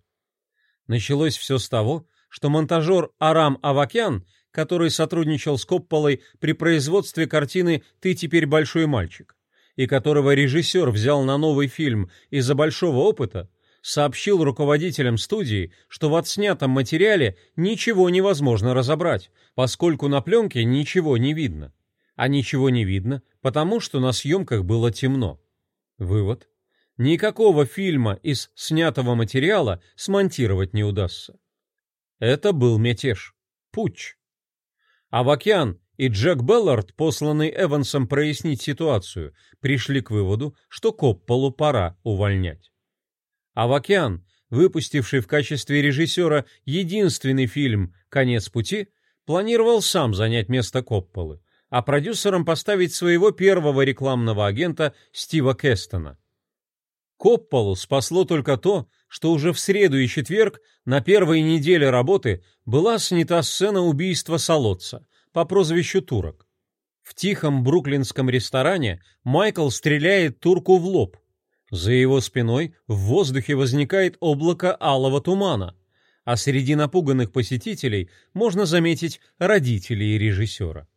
Началось все с того, что монтажер Арам Авакян который сотрудничал с Копполой при производстве картины «Ты теперь большой мальчик», и которого режиссер взял на новый фильм из-за большого опыта, сообщил руководителям студии, что в отснятом материале ничего невозможно разобрать, поскольку на пленке ничего не видно. А ничего не видно, потому что на съемках было темно. Вывод. Никакого фильма из снятого материала смонтировать не удастся. Это был мятеж. Путч. Авакян и Джек Беллард, посланный Эвансом прояснить ситуацию, пришли к выводу, что Копполу пора увольнять. Авакян, выпустивший в качестве режиссера единственный фильм «Конец пути», планировал сам занять место Копполы, а продюсером поставить своего первого рекламного агента Стива Кестона. Копполу спасло только то, что уже в среду и четверг на первой неделе работы была снята сцена убийства Солодца по прозвищу Турок. В тихом бруклинском ресторане Майкл стреляет турку в лоб. За его спиной в воздухе возникает облако алого тумана, а среди напуганных посетителей можно заметить родителей режиссера.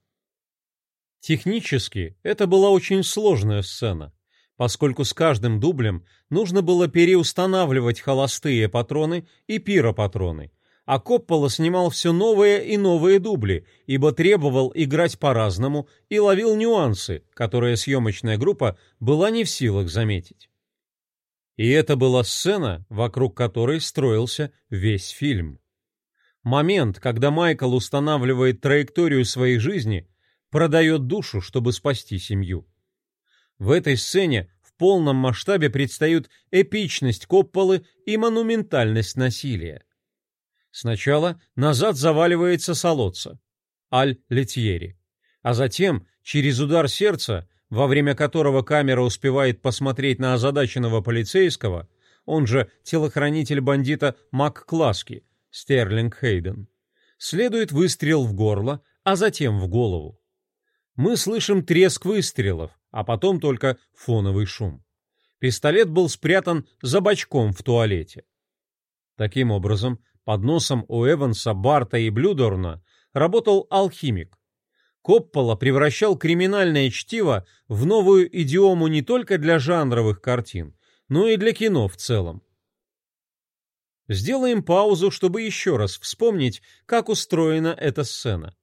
Технически это была очень сложная сцена поскольку с каждым дублем нужно было переустанавливать холостые патроны и пиропатроны, а Коппола снимал все новые и новые дубли, ибо требовал играть по-разному и ловил нюансы, которые съемочная группа была не в силах заметить. И это была сцена, вокруг которой строился весь фильм. Момент, когда Майкл устанавливает траекторию своей жизни, продает душу, чтобы спасти семью. В этой сцене в полном масштабе предстают эпичность Копполы и монументальность насилия. Сначала назад заваливается Солоца, Аль Летьери, а затем, через удар сердца, во время которого камера успевает посмотреть на озадаченного полицейского, он же телохранитель бандита Мак Класки, Стерлинг Хейден, следует выстрел в горло, а затем в голову. Мы слышим треск выстрелов, а потом только фоновый шум. Пистолет был спрятан за бачком в туалете. Таким образом, под носом у Эванса, Барта и Блюдорна работал алхимик. Коппола превращал криминальное чтиво в новую идиому не только для жанровых картин, но и для кино в целом. Сделаем паузу, чтобы еще раз вспомнить, как устроена эта сцена.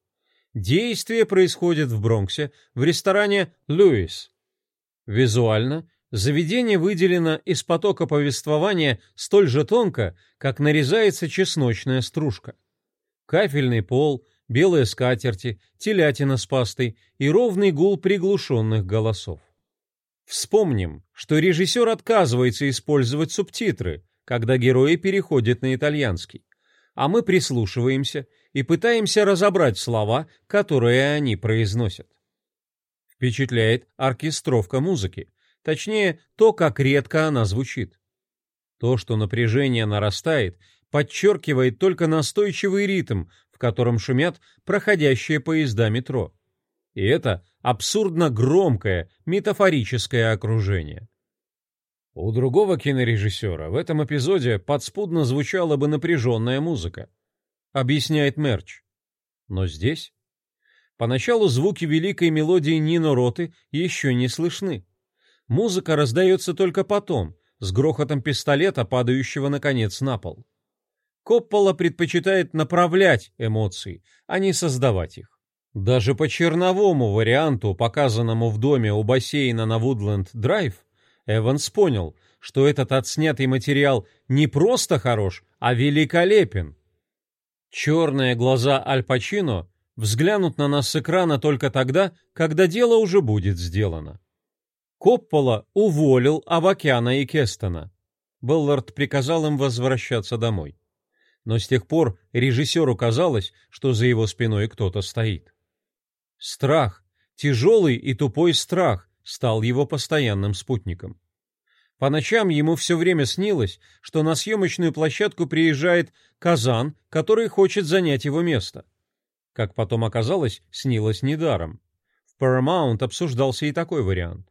Действие происходит в Бронксе, в ресторане «Льюис». Визуально заведение выделено из потока повествования столь же тонко, как нарезается чесночная стружка. Кафельный пол, белые скатерти, телятина с пастой и ровный гул приглушенных голосов. Вспомним, что режиссер отказывается использовать субтитры, когда герои переходят на итальянский, а мы прислушиваемся и пытаемся разобрать слова, которые они произносят. Впечатляет оркестровка музыки, точнее, то, как редко она звучит. То, что напряжение нарастает, подчеркивает только настойчивый ритм, в котором шумят проходящие поезда метро. И это абсурдно громкое, метафорическое окружение. У другого кинорежиссера в этом эпизоде подспудно звучала бы напряженная музыка, объясняет Мерч. Но здесь поначалу звуки великой мелодии Нино Роты еще не слышны. Музыка раздается только потом, с грохотом пистолета, падающего наконец на пол. Коппола предпочитает направлять эмоции, а не создавать их. Даже по черновому варианту, показанному в доме у бассейна на Вудленд-Драйв, Эванс понял, что этот отснятый материал не просто хорош, а великолепен. Черные глаза Аль Пачино взглянут на нас с экрана только тогда, когда дело уже будет сделано. Коппола уволил Авакяна и Кестона. Беллард приказал им возвращаться домой. Но с тех пор режиссеру казалось, что за его спиной кто-то стоит. Страх, тяжелый и тупой страх, стал его постоянным спутником. По ночам ему все время снилось, что на съемочную площадку приезжает Казан, который хочет занять его место. Как потом оказалось, снилось недаром. В Paramount обсуждался и такой вариант.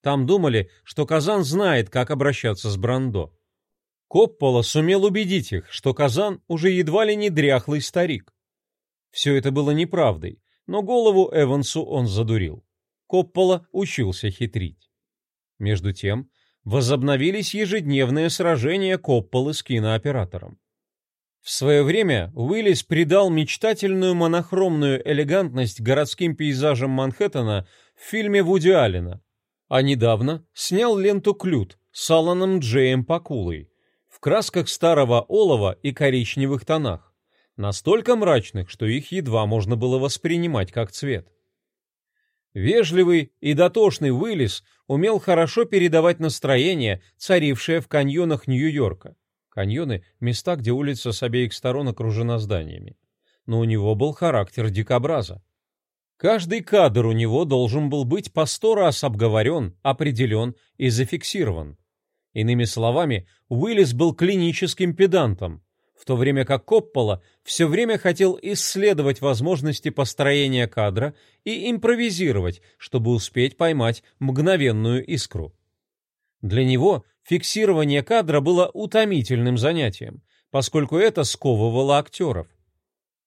Там думали, что Казан знает, как обращаться с Брандо. Коппола сумел убедить их, что Казан уже едва ли не дряхлый старик. Все это было неправдой, но голову Эвансу он задурил. Коппола учился хитрить. Между тем, возобновились ежедневные сражения Копполы с кинооператором. В свое время Уиллис придал мечтательную монохромную элегантность городским пейзажам Манхэттена в фильме Вуди Аллена, а недавно снял ленту «Клют» с Аланом Джеем Пакулой в красках старого олова и коричневых тонах, настолько мрачных, что их едва можно было воспринимать как цвет. Вежливый и дотошный Уиллис умел хорошо передавать настроение, царившее в каньонах Нью-Йорка. Каньоны — места, где улица с обеих сторон окружена зданиями. Но у него был характер дикобраза. Каждый кадр у него должен был быть по сто раз обговорен, определен и зафиксирован. Иными словами, Уиллис был клиническим педантом, в то время как Коппола все время хотел исследовать возможности построения кадра и импровизировать, чтобы успеть поймать мгновенную искру. Для него фиксирование кадра было утомительным занятием, поскольку это сковывало актеров.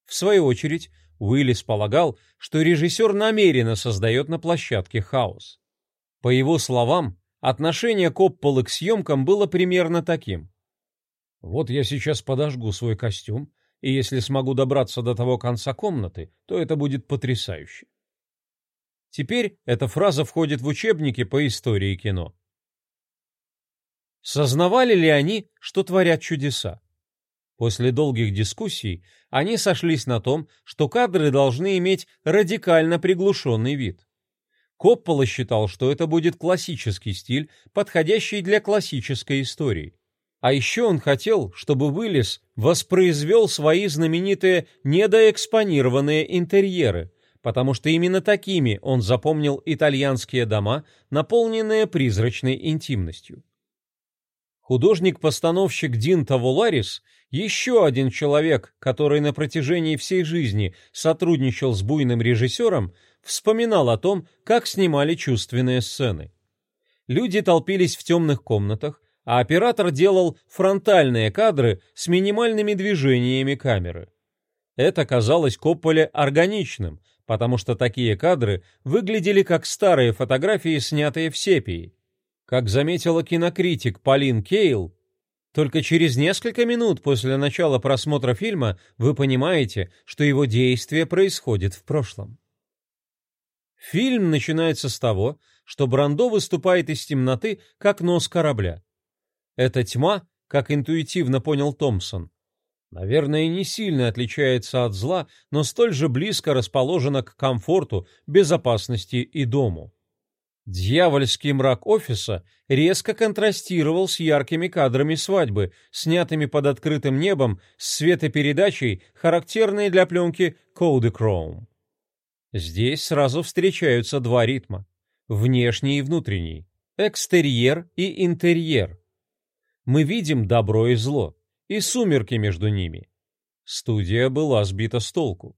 В свою очередь, Уиллис полагал, что режиссер намеренно создает на площадке хаос. По его словам, отношение Копполы к съемкам было примерно таким. Вот я сейчас подожгу свой костюм, и если смогу добраться до того конца комнаты, то это будет потрясающе. Теперь эта фраза входит в учебники по истории кино. Сознавали ли они, что творят чудеса? После долгих дискуссий они сошлись на том, что кадры должны иметь радикально приглушенный вид. Коппола считал, что это будет классический стиль, подходящий для классической истории. А еще он хотел, чтобы Уиллис воспроизвел свои знаменитые недоэкспонированные интерьеры, потому что именно такими он запомнил итальянские дома, наполненные призрачной интимностью. Художник-постановщик Дин Таволарис – еще один человек, который на протяжении всей жизни сотрудничал с буйным режиссером, вспоминал о том, как снимали чувственные сцены. Люди толпились в темных комнатах, а оператор делал фронтальные кадры с минимальными движениями камеры. Это казалось Копполе органичным, потому что такие кадры выглядели как старые фотографии, снятые в сепии. Как заметила кинокритик Полин Кейл, только через несколько минут после начала просмотра фильма вы понимаете, что его действие происходит в прошлом. Фильм начинается с того, что Брандо выступает из темноты, как нос корабля. Эта тьма, как интуитивно понял Томпсон, наверное, не сильно отличается от зла, но столь же близко расположена к комфорту, безопасности и дому. Дьявольский мрак офиса резко контрастировал с яркими кадрами свадьбы, снятыми под открытым небом с светопередачей, характерной для пленки Kodachrome. Здесь сразу встречаются два ритма – внешний и внутренний, экстерьер и интерьер. Мы видим добро и зло, и сумерки между ними. Студия была сбита с толку.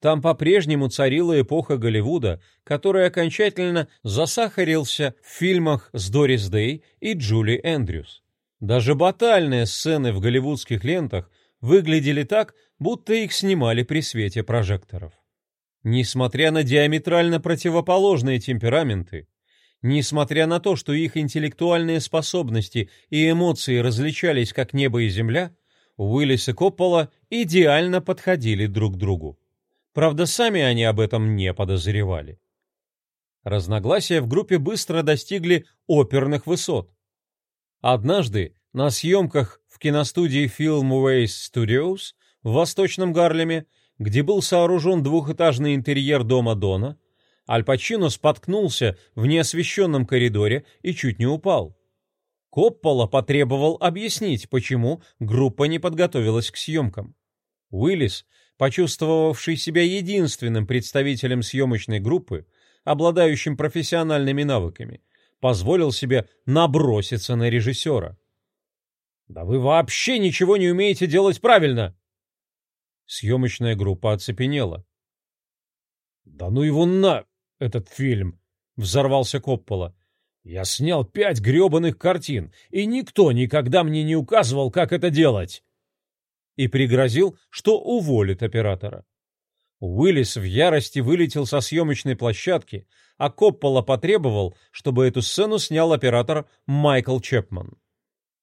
Там по-прежнему царила эпоха Голливуда, который окончательно засахарился в фильмах с Дорис Дэй и Джули Эндрюс. Даже батальные сцены в голливудских лентах выглядели так, будто их снимали при свете прожекторов. Несмотря на диаметрально противоположные темпераменты, несмотря на то, что их интеллектуальные способности и эмоции различались как небо и земля, Уиллис и Коппола идеально подходили друг к другу. Правда, сами они об этом не подозревали. Разногласия в группе быстро достигли оперных высот. Однажды на съемках в киностудии Filmways Studios в Восточном Гарлеме, где был сооружен двухэтажный интерьер дома Дона, Аль Пачино споткнулся в неосвещенном коридоре и чуть не упал. Коппола потребовал объяснить, почему группа не подготовилась к съемкам. Уиллис почувствовавший себя единственным представителем съемочной группы, обладающим профессиональными навыками, позволил себе наброситься на режиссера. «Да вы вообще ничего не умеете делать правильно!» Съемочная группа оцепенела. «Да ну его на, этот фильм!» — взорвался Коппола. «Я снял пять гребаных картин, и никто никогда мне не указывал, как это делать!» и пригрозил, что уволит оператора. Уиллис в ярости вылетел со съемочной площадки, а Коппола потребовал, чтобы эту сцену снял оператор Майкл Чепман.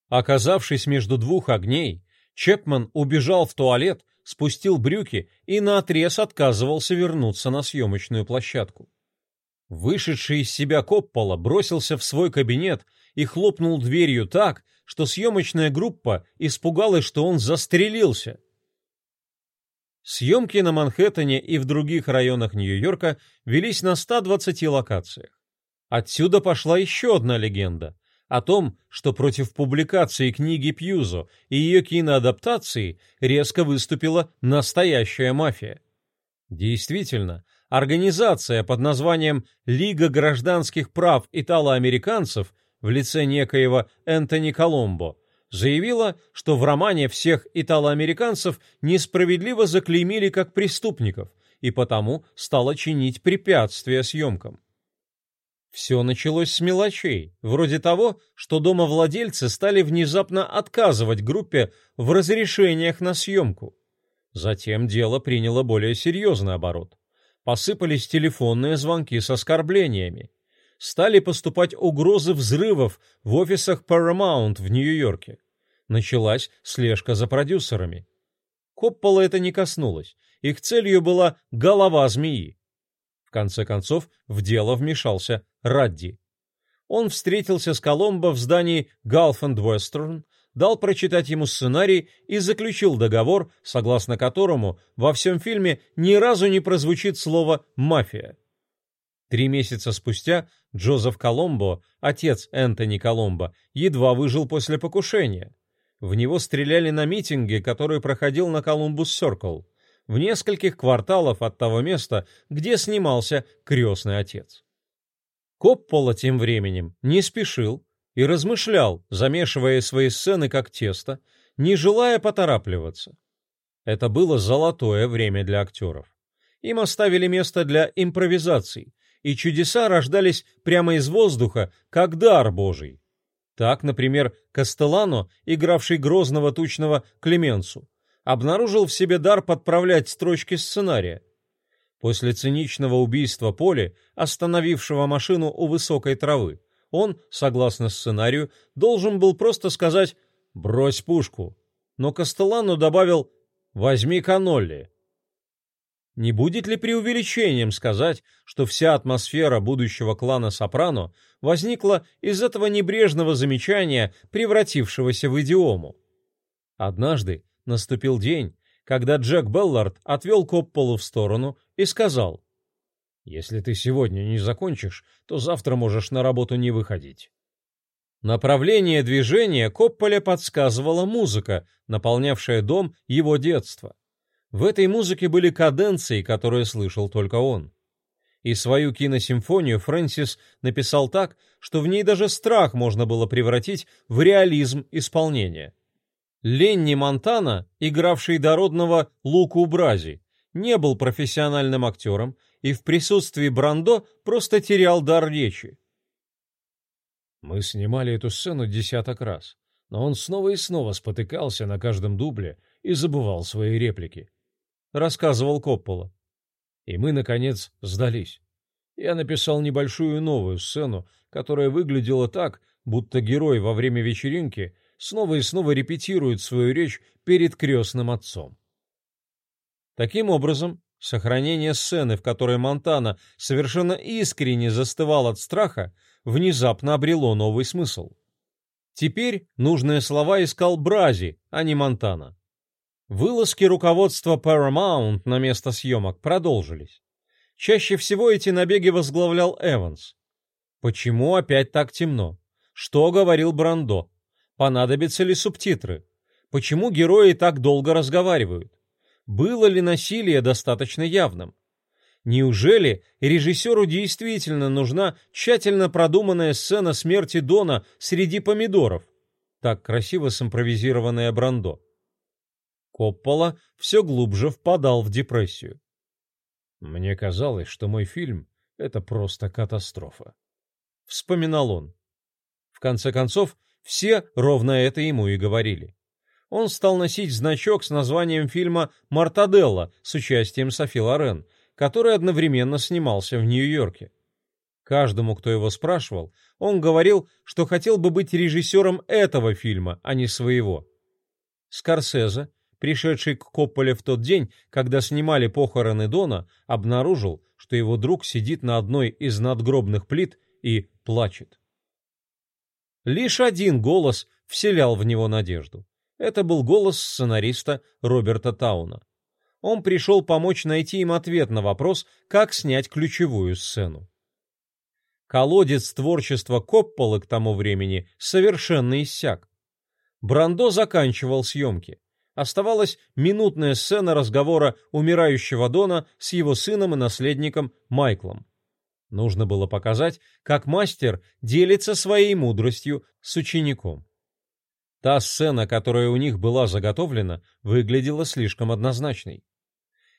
Оказавшись между двух огней, Чепман убежал в туалет, спустил брюки и наотрез отказывался вернуться на съемочную площадку. Вышедший из себя Коппола бросился в свой кабинет и хлопнул дверью так, что съемочная группа испугалась, что он застрелился. Съемки на Манхэттене и в других районах Нью-Йорка велись на 120 локациях. Отсюда пошла еще одна легенда о том, что против публикации книги Пьюзо и ее киноадаптации резко выступила настоящая мафия. Действительно, организация под названием «Лига гражданских прав итало-американцев» в лице некоего Энтони Коломбо заявила, что в романе всех итало-американцев несправедливо заклеймили как преступников и потому стала чинить препятствия съемкам. Все началось с мелочей, вроде того, что домовладельцы стали внезапно отказывать группе в разрешениях на съемку. Затем дело приняло более серьезный оборот. Посыпались телефонные звонки с оскорблениями стали поступать угрозы взрывов в офисах Paramount в Нью-Йорке. Началась слежка за продюсерами. Коппола это не коснулось. Их целью была голова змеи. В конце концов, в дело вмешался Радди. Он встретился с Коломбо в здании Gulf and Western, дал прочитать ему сценарий и заключил договор, согласно которому во всем фильме ни разу не прозвучит слово «мафия». Три месяца спустя Джозеф Коломбо, отец Энтони Коломбо, едва выжил после покушения. В него стреляли на митинге, который проходил на Колумбус-Сёркл, в нескольких кварталов от того места, где снимался крестный отец. Коппола тем временем не спешил и размышлял, замешивая свои сцены как тесто, не желая поторапливаться. Это было золотое время для актеров. Им оставили место для импровизаций, и чудеса рождались прямо из воздуха, как дар Божий. Так, например, Кастеллано, игравший грозного тучного Клеменцу, обнаружил в себе дар подправлять строчки сценария. После циничного убийства Поли, остановившего машину у высокой травы, он, согласно сценарию, должен был просто сказать «брось пушку», но Кастеллано добавил «возьми канолли». Не будет ли преувеличением сказать, что вся атмосфера будущего клана Сопрано возникла из этого небрежного замечания, превратившегося в идиому? Однажды наступил день, когда Джек Беллард отвел Копполу в сторону и сказал, «Если ты сегодня не закончишь, то завтра можешь на работу не выходить». Направление движения Копполе подсказывала музыка, наполнявшая дом его детства. В этой музыке были каденции, которые слышал только он. И свою киносимфонию Фрэнсис написал так, что в ней даже страх можно было превратить в реализм исполнения. Ленни Монтана, игравший дородного Луку Брази, не был профессиональным актером и в присутствии Брандо просто терял дар речи. Мы снимали эту сцену десяток раз, но он снова и снова спотыкался на каждом дубле и забывал свои реплики. Рассказывал Коппола. И мы, наконец, сдались. Я написал небольшую новую сцену, которая выглядела так, будто герой во время вечеринки снова и снова репетирует свою речь перед крестным отцом. Таким образом, сохранение сцены, в которой Монтана совершенно искренне застывал от страха, внезапно обрело новый смысл. Теперь нужные слова искал Брази, а не Монтана. Вылазки руководства Paramount на место съемок продолжились. Чаще всего эти набеги возглавлял Эванс. Почему опять так темно? Что говорил Брандо? Понадобятся ли субтитры? Почему герои так долго разговаривают? Было ли насилие достаточно явным? Неужели режиссеру действительно нужна тщательно продуманная сцена смерти Дона среди помидоров? Так красиво симпровизированная Брандо. Коппола все глубже впадал в депрессию. Мне казалось, что мой фильм — это просто катастрофа. Вспоминал он. В конце концов, все ровно это ему и говорили. Он стал носить значок с названием фильма «Мартаделла» с участием Софи Лорен, который одновременно снимался в Нью-Йорке. Каждому, кто его спрашивал, он говорил, что хотел бы быть режиссером этого фильма, а не своего. Скорсезе, пришедший к Копполе в тот день, когда снимали похороны Дона, обнаружил, что его друг сидит на одной из надгробных плит и плачет. Лишь один голос вселял в него надежду. Это был голос сценариста Роберта Тауна. Он пришел помочь найти им ответ на вопрос, как снять ключевую сцену. Колодец творчества Копполы к тому времени совершенно иссяк. Брандо заканчивал съемки. Оставалась минутная сцена разговора умирающего Дона с его сыном и наследником Майклом. Нужно было показать, как мастер делится своей мудростью с учеником. Та сцена, которая у них была заготовлена, выглядела слишком однозначной.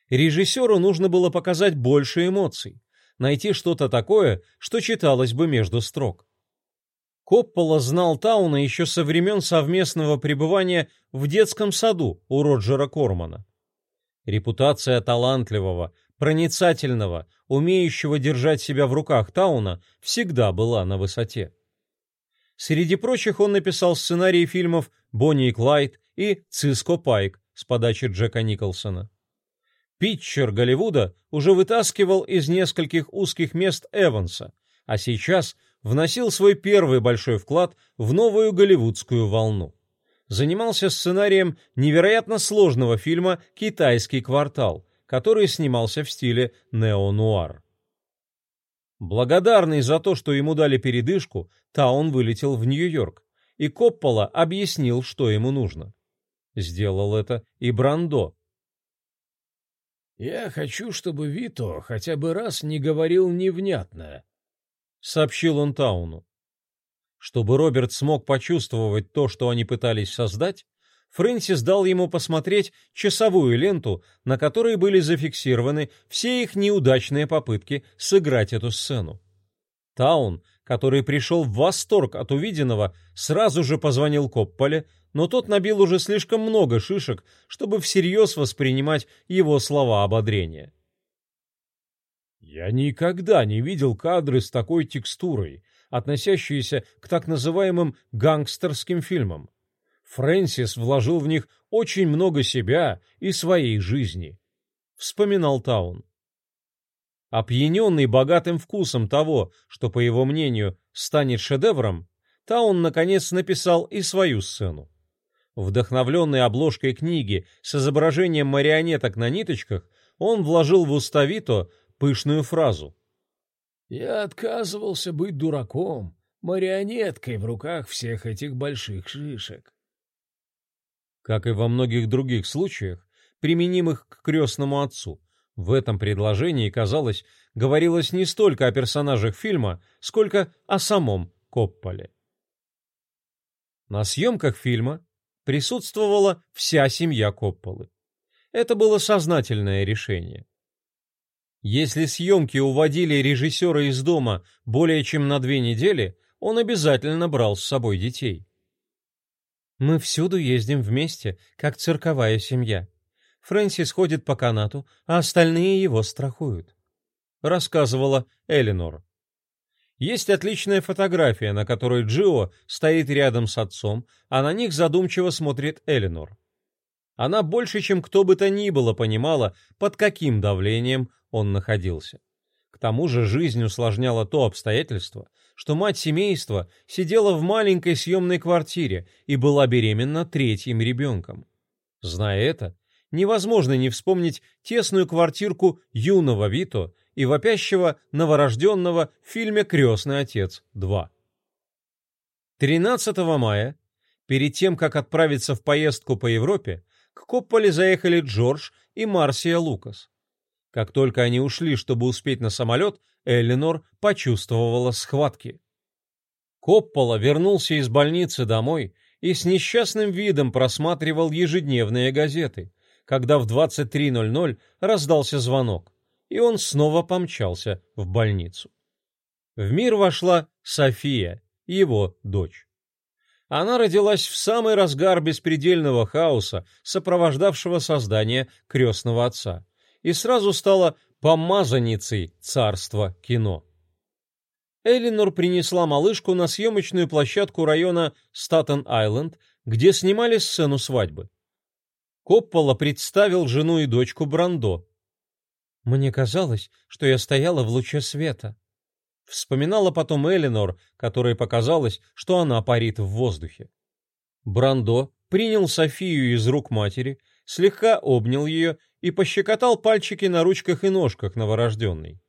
Режиссеру нужно было показать больше эмоций, найти что-то такое, что читалось бы между строк. Коппола знал Тауна еще со времен совместного пребывания в детском саду у Роджера Кормана. Репутация талантливого, проницательного, умеющего держать себя в руках Тауна, всегда была на высоте. Среди прочих он написал сценарии фильмов «Бонни и Клайд» и «Циско Пайк» с подачи Джека Николсона. Питчер Голливуда уже вытаскивал из нескольких узких мест Эванса, а сейчас вносил свой первый большой вклад в новую голливудскую волну. Занимался сценарием невероятно сложного фильма «Китайский квартал», который снимался в стиле нео-нуар. Благодарный за то, что ему дали передышку, Таун вылетел в Нью-Йорк, и Коппола объяснил, что ему нужно. Сделал это и Брандо. «Я хочу, чтобы Вито хотя бы раз не говорил невнятно», — сообщил он Тауну. Чтобы Роберт смог почувствовать то, что они пытались создать, Фрэнсис дал ему посмотреть часовую ленту, на которой были зафиксированы все их неудачные попытки сыграть эту сцену. Таун, который пришел в восторг от увиденного, сразу же позвонил Копполе, но тот набил уже слишком много шишек, чтобы всерьез воспринимать его слова ободрения. «Я никогда не видел кадры с такой текстурой, относящиеся к так называемым гангстерским фильмам. Фрэнсис вложил в них очень много себя и своей жизни, вспоминал Таун. Опьяненный богатым вкусом того, что, по его мнению, станет шедевром, Таун наконец написал и свою сцену. Вдохновленный обложкой книги с изображением марионеток на ниточках, он вложил в уста Вито пышную фразу. «Я отказывался быть дураком, марионеткой в руках всех этих больших шишек. Как и во многих других случаях, применимых к крестному отцу, в этом предложении, казалось, говорилось не столько о персонажах фильма, сколько о самом Копполе. На съемках фильма присутствовала вся семья Копполы. Это было сознательное решение. Если съемки уводили режиссера из дома более чем на две недели, он обязательно брал с собой детей. Мы всюду ездим вместе, как цирковая семья. Фрэнсис ходит по канату, а остальные его страхуют. Рассказывала Элинор. Есть отличная фотография, на которой Джио стоит рядом с отцом, а на них задумчиво смотрит Элинор. Она больше, чем кто бы то ни было, понимала, под каким давлением он находился. К тому же жизнь усложняла то обстоятельство, что мать семейства сидела в маленькой съемной квартире и была беременна третьим ребенком. Зная это, невозможно не вспомнить тесную квартирку юного Вито и вопящего новорожденного в фильме «Крестный отец 2». 13 мая, перед тем, как отправиться в поездку по Европе, к Копполе заехали Джордж и Марсия Лукас. Как только они ушли, чтобы успеть на самолет, Эллинор почувствовала схватки. Коппола вернулся из больницы домой и с несчастным видом просматривал ежедневные газеты, когда в 23.00 раздался звонок, и он снова помчался в больницу. В мир вошла София, его дочь. Она родилась в самый разгар беспредельного хаоса, сопровождавшего создание крестного отца, и сразу стала помазанницей царства кино. Элинор принесла малышку на съемочную площадку района Статен-Айленд, где снимали сцену свадьбы. Коппола представил жену и дочку Брандо. «Мне казалось, что я стояла в луче света», — вспоминала потом Элинор, которой показалось, что она парит в воздухе. Брандо принял Софию из рук матери, слегка обнял ее и пощекотал пальчики на ручках и ножках новорожденной.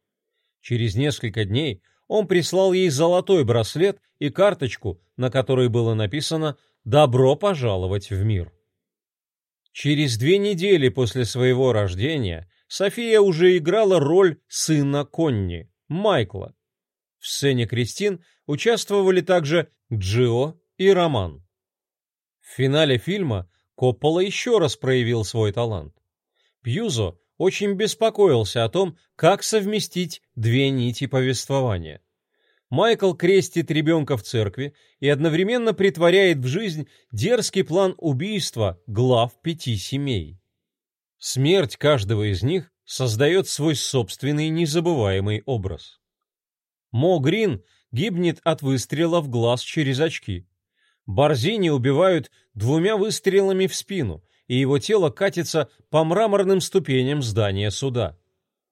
Через несколько дней он прислал ей золотой браслет и карточку, на которой было написано «Добро пожаловать в мир». Через две недели после своего рождения София уже играла роль сына Конни, Майкла. В сцене Кристин участвовали также Джио и Роман. В финале фильма Коппола еще раз проявил свой талант. Пьюзо очень беспокоился о том, как совместить две нити повествования. Майкл крестит ребенка в церкви и одновременно притворяет в жизнь дерзкий план убийства глав пяти семей. Смерть каждого из них создает свой собственный незабываемый образ. Мо Грин гибнет от выстрела в глаз через очки. Борзини убивают двумя выстрелами в спину, и его тело катится по мраморным ступеням здания суда.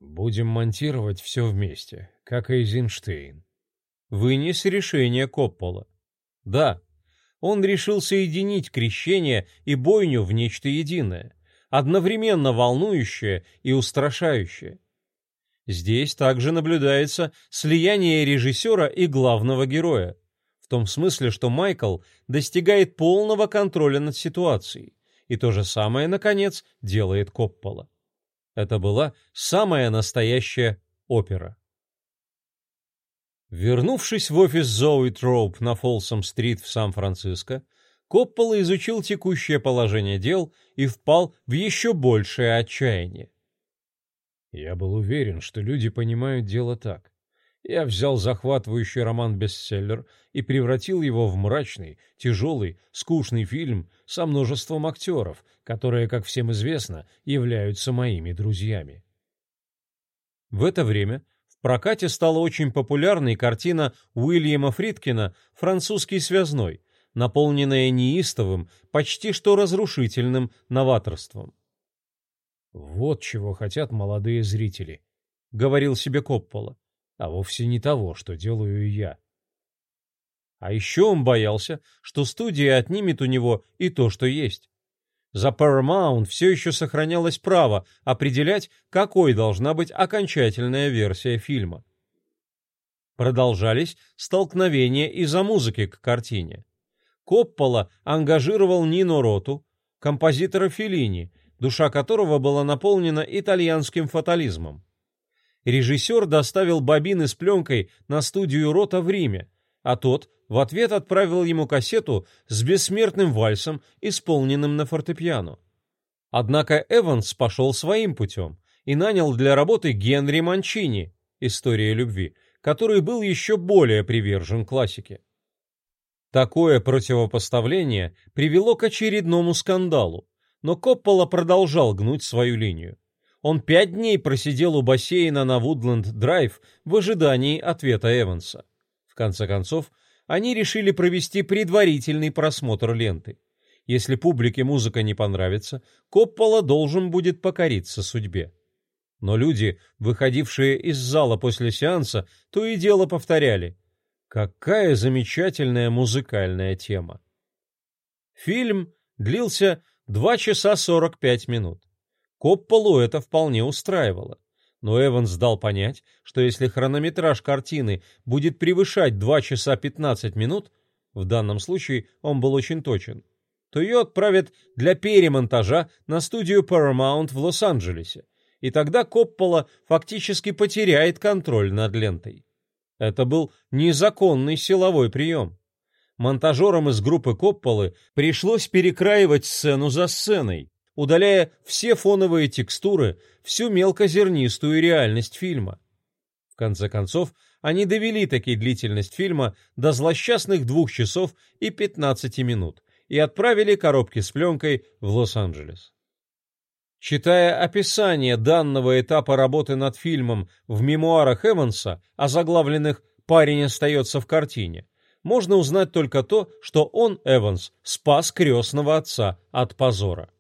«Будем монтировать все вместе, как Эйзенштейн», — вынес решение Коппола. Да, он решил соединить крещение и бойню в нечто единое, одновременно волнующее и устрашающее. Здесь также наблюдается слияние режиссера и главного героя, в том смысле, что Майкл достигает полного контроля над ситуацией, и то же самое, наконец, делает Коппола. Это была самая настоящая опера. Вернувшись в офис Зои Троуп на Фолсом-стрит в Сан-Франциско, Коппола изучил текущее положение дел и впал в еще большее отчаяние. Я был уверен, что люди понимают дело так. Я взял захватывающий роман-бестселлер и превратил его в мрачный, тяжелый, скучный фильм со множеством актеров, которые, как всем известно, являются моими друзьями. В это время в прокате стала очень популярной картина Уильяма Фридкина «Французский связной», наполненная неистовым, почти что разрушительным новаторством. Вот чего хотят молодые зрители, говорил себе Коппола, а вовсе не того, что делаю я. А еще он боялся, что студия отнимет у него и то, что есть. За Paramount все еще сохранялось право определять, какой должна быть окончательная версия фильма. Продолжались столкновения из-за музыки к картине. Коппола ангажировал Нино Роту, композитора Феллини, душа которого была наполнена итальянским фатализмом. Режиссер доставил бобины с пленкой на студию Рота в Риме, а тот в ответ отправил ему кассету с бессмертным вальсом, исполненным на фортепиано. Однако Эванс пошел своим путем и нанял для работы Генри Манчини «История любви», который был еще более привержен классике. Такое противопоставление привело к очередному скандалу, но Коппола продолжал гнуть свою линию. Он пять дней просидел у бассейна на Вудленд-драйв в ожидании ответа Эванса. В конце концов, они решили провести предварительный просмотр ленты. Если публике музыка не понравится, Коппола должен будет покориться судьбе. Но люди, выходившие из зала после сеанса, то и дело повторяли «Какая замечательная музыкальная тема!» Фильм длился Два часа сорок пять минут. Копполу это вполне устраивало. Но Эванс дал понять, что если хронометраж картины будет превышать 2 часа 15 минут, в данном случае он был очень точен, то ее отправят для перемонтажа на студию Paramount в Лос-Анджелесе, и тогда Коппола фактически потеряет контроль над лентой. Это был незаконный силовой прием монтажерам из группы Копполы пришлось перекраивать сцену за сценой, удаляя все фоновые текстуры, всю мелкозернистую реальность фильма. В конце концов, они довели таки длительность фильма до злосчастных двух часов и 15 минут и отправили коробки с пленкой в Лос-Анджелес. Читая описание данного этапа работы над фильмом в мемуарах Эванса, озаглавленных «Парень остается в картине», можно узнать только то, что он, Эванс, спас крестного отца от позора.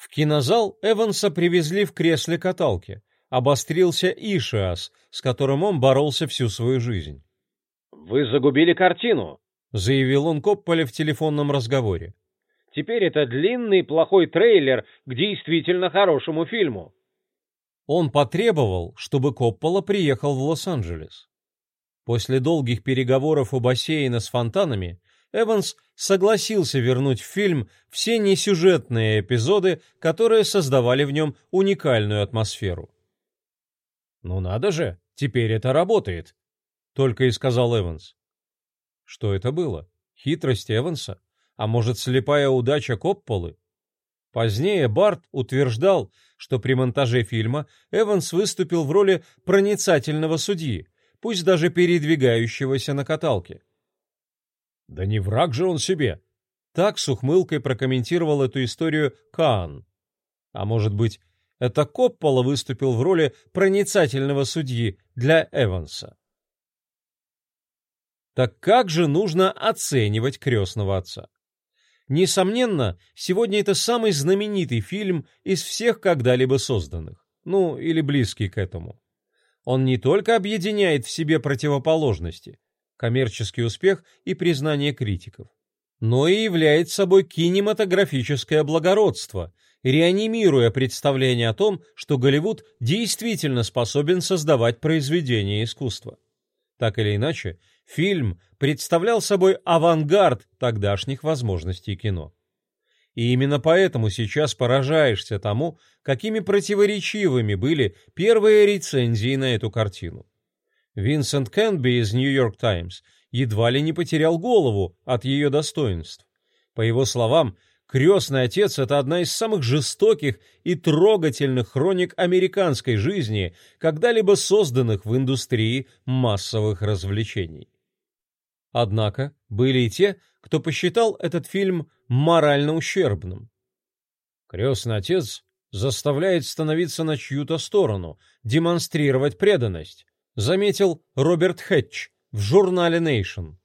В кинозал Эванса привезли в кресле каталки. Обострился Ишиас, с которым он боролся всю свою жизнь. «Вы загубили картину», — заявил он Копполе в телефонном разговоре. «Теперь это длинный плохой трейлер к действительно хорошему фильму». Он потребовал, чтобы Коппола приехал в Лос-Анджелес. После долгих переговоров у бассейна с фонтанами Эванс согласился вернуть в фильм все несюжетные эпизоды, которые создавали в нем уникальную атмосферу. «Ну надо же, теперь это работает», — только и сказал Эванс. Что это было? Хитрость Эванса? А может, слепая удача Копполы? Позднее Барт утверждал, что при монтаже фильма Эванс выступил в роли проницательного судьи, пусть даже передвигающегося на каталке. Да не враг же он себе. Так с ухмылкой прокомментировал эту историю Каан. А может быть, это Коппола выступил в роли проницательного судьи для Эванса. Так как же нужно оценивать крестного отца? Несомненно, сегодня это самый знаменитый фильм из всех когда-либо созданных. Ну, или близкий к этому он не только объединяет в себе противоположности, коммерческий успех и признание критиков, но и является собой кинематографическое благородство, реанимируя представление о том, что Голливуд действительно способен создавать произведения искусства. Так или иначе, фильм представлял собой авангард тогдашних возможностей кино. И именно поэтому сейчас поражаешься тому, какими противоречивыми были первые рецензии на эту картину. Винсент Кенби из York Times едва ли не потерял голову от ее достоинств. По его словам, «Крестный отец» — это одна из самых жестоких и трогательных хроник американской жизни, когда-либо созданных в индустрии массовых развлечений. Однако были и те, кто посчитал этот фильм морально ущербным. Крестный отец заставляет становиться на чью-то сторону, демонстрировать преданность, заметил Роберт Хэтч в журнале Nation.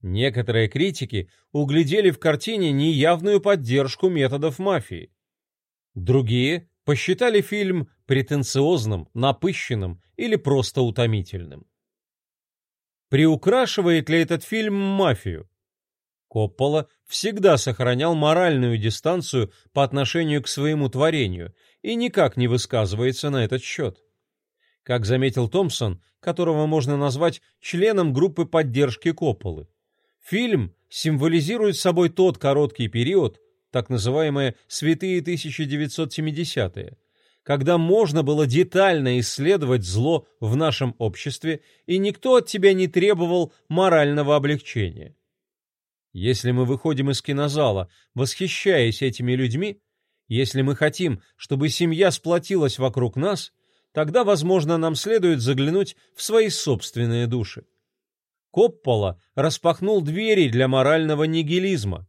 Некоторые критики углядели в картине неявную поддержку методов мафии. Другие посчитали фильм претенциозным, напыщенным или просто утомительным. Приукрашивает ли этот фильм мафию? Коппола всегда сохранял моральную дистанцию по отношению к своему творению и никак не высказывается на этот счет. Как заметил Томпсон, которого можно назвать членом группы поддержки Копполы, фильм символизирует собой тот короткий период, так называемые «святые 1970-е», когда можно было детально исследовать зло в нашем обществе, и никто от тебя не требовал морального облегчения. Если мы выходим из кинозала, восхищаясь этими людьми, если мы хотим, чтобы семья сплотилась вокруг нас, тогда, возможно, нам следует заглянуть в свои собственные души. Коппола распахнул двери для морального нигилизма.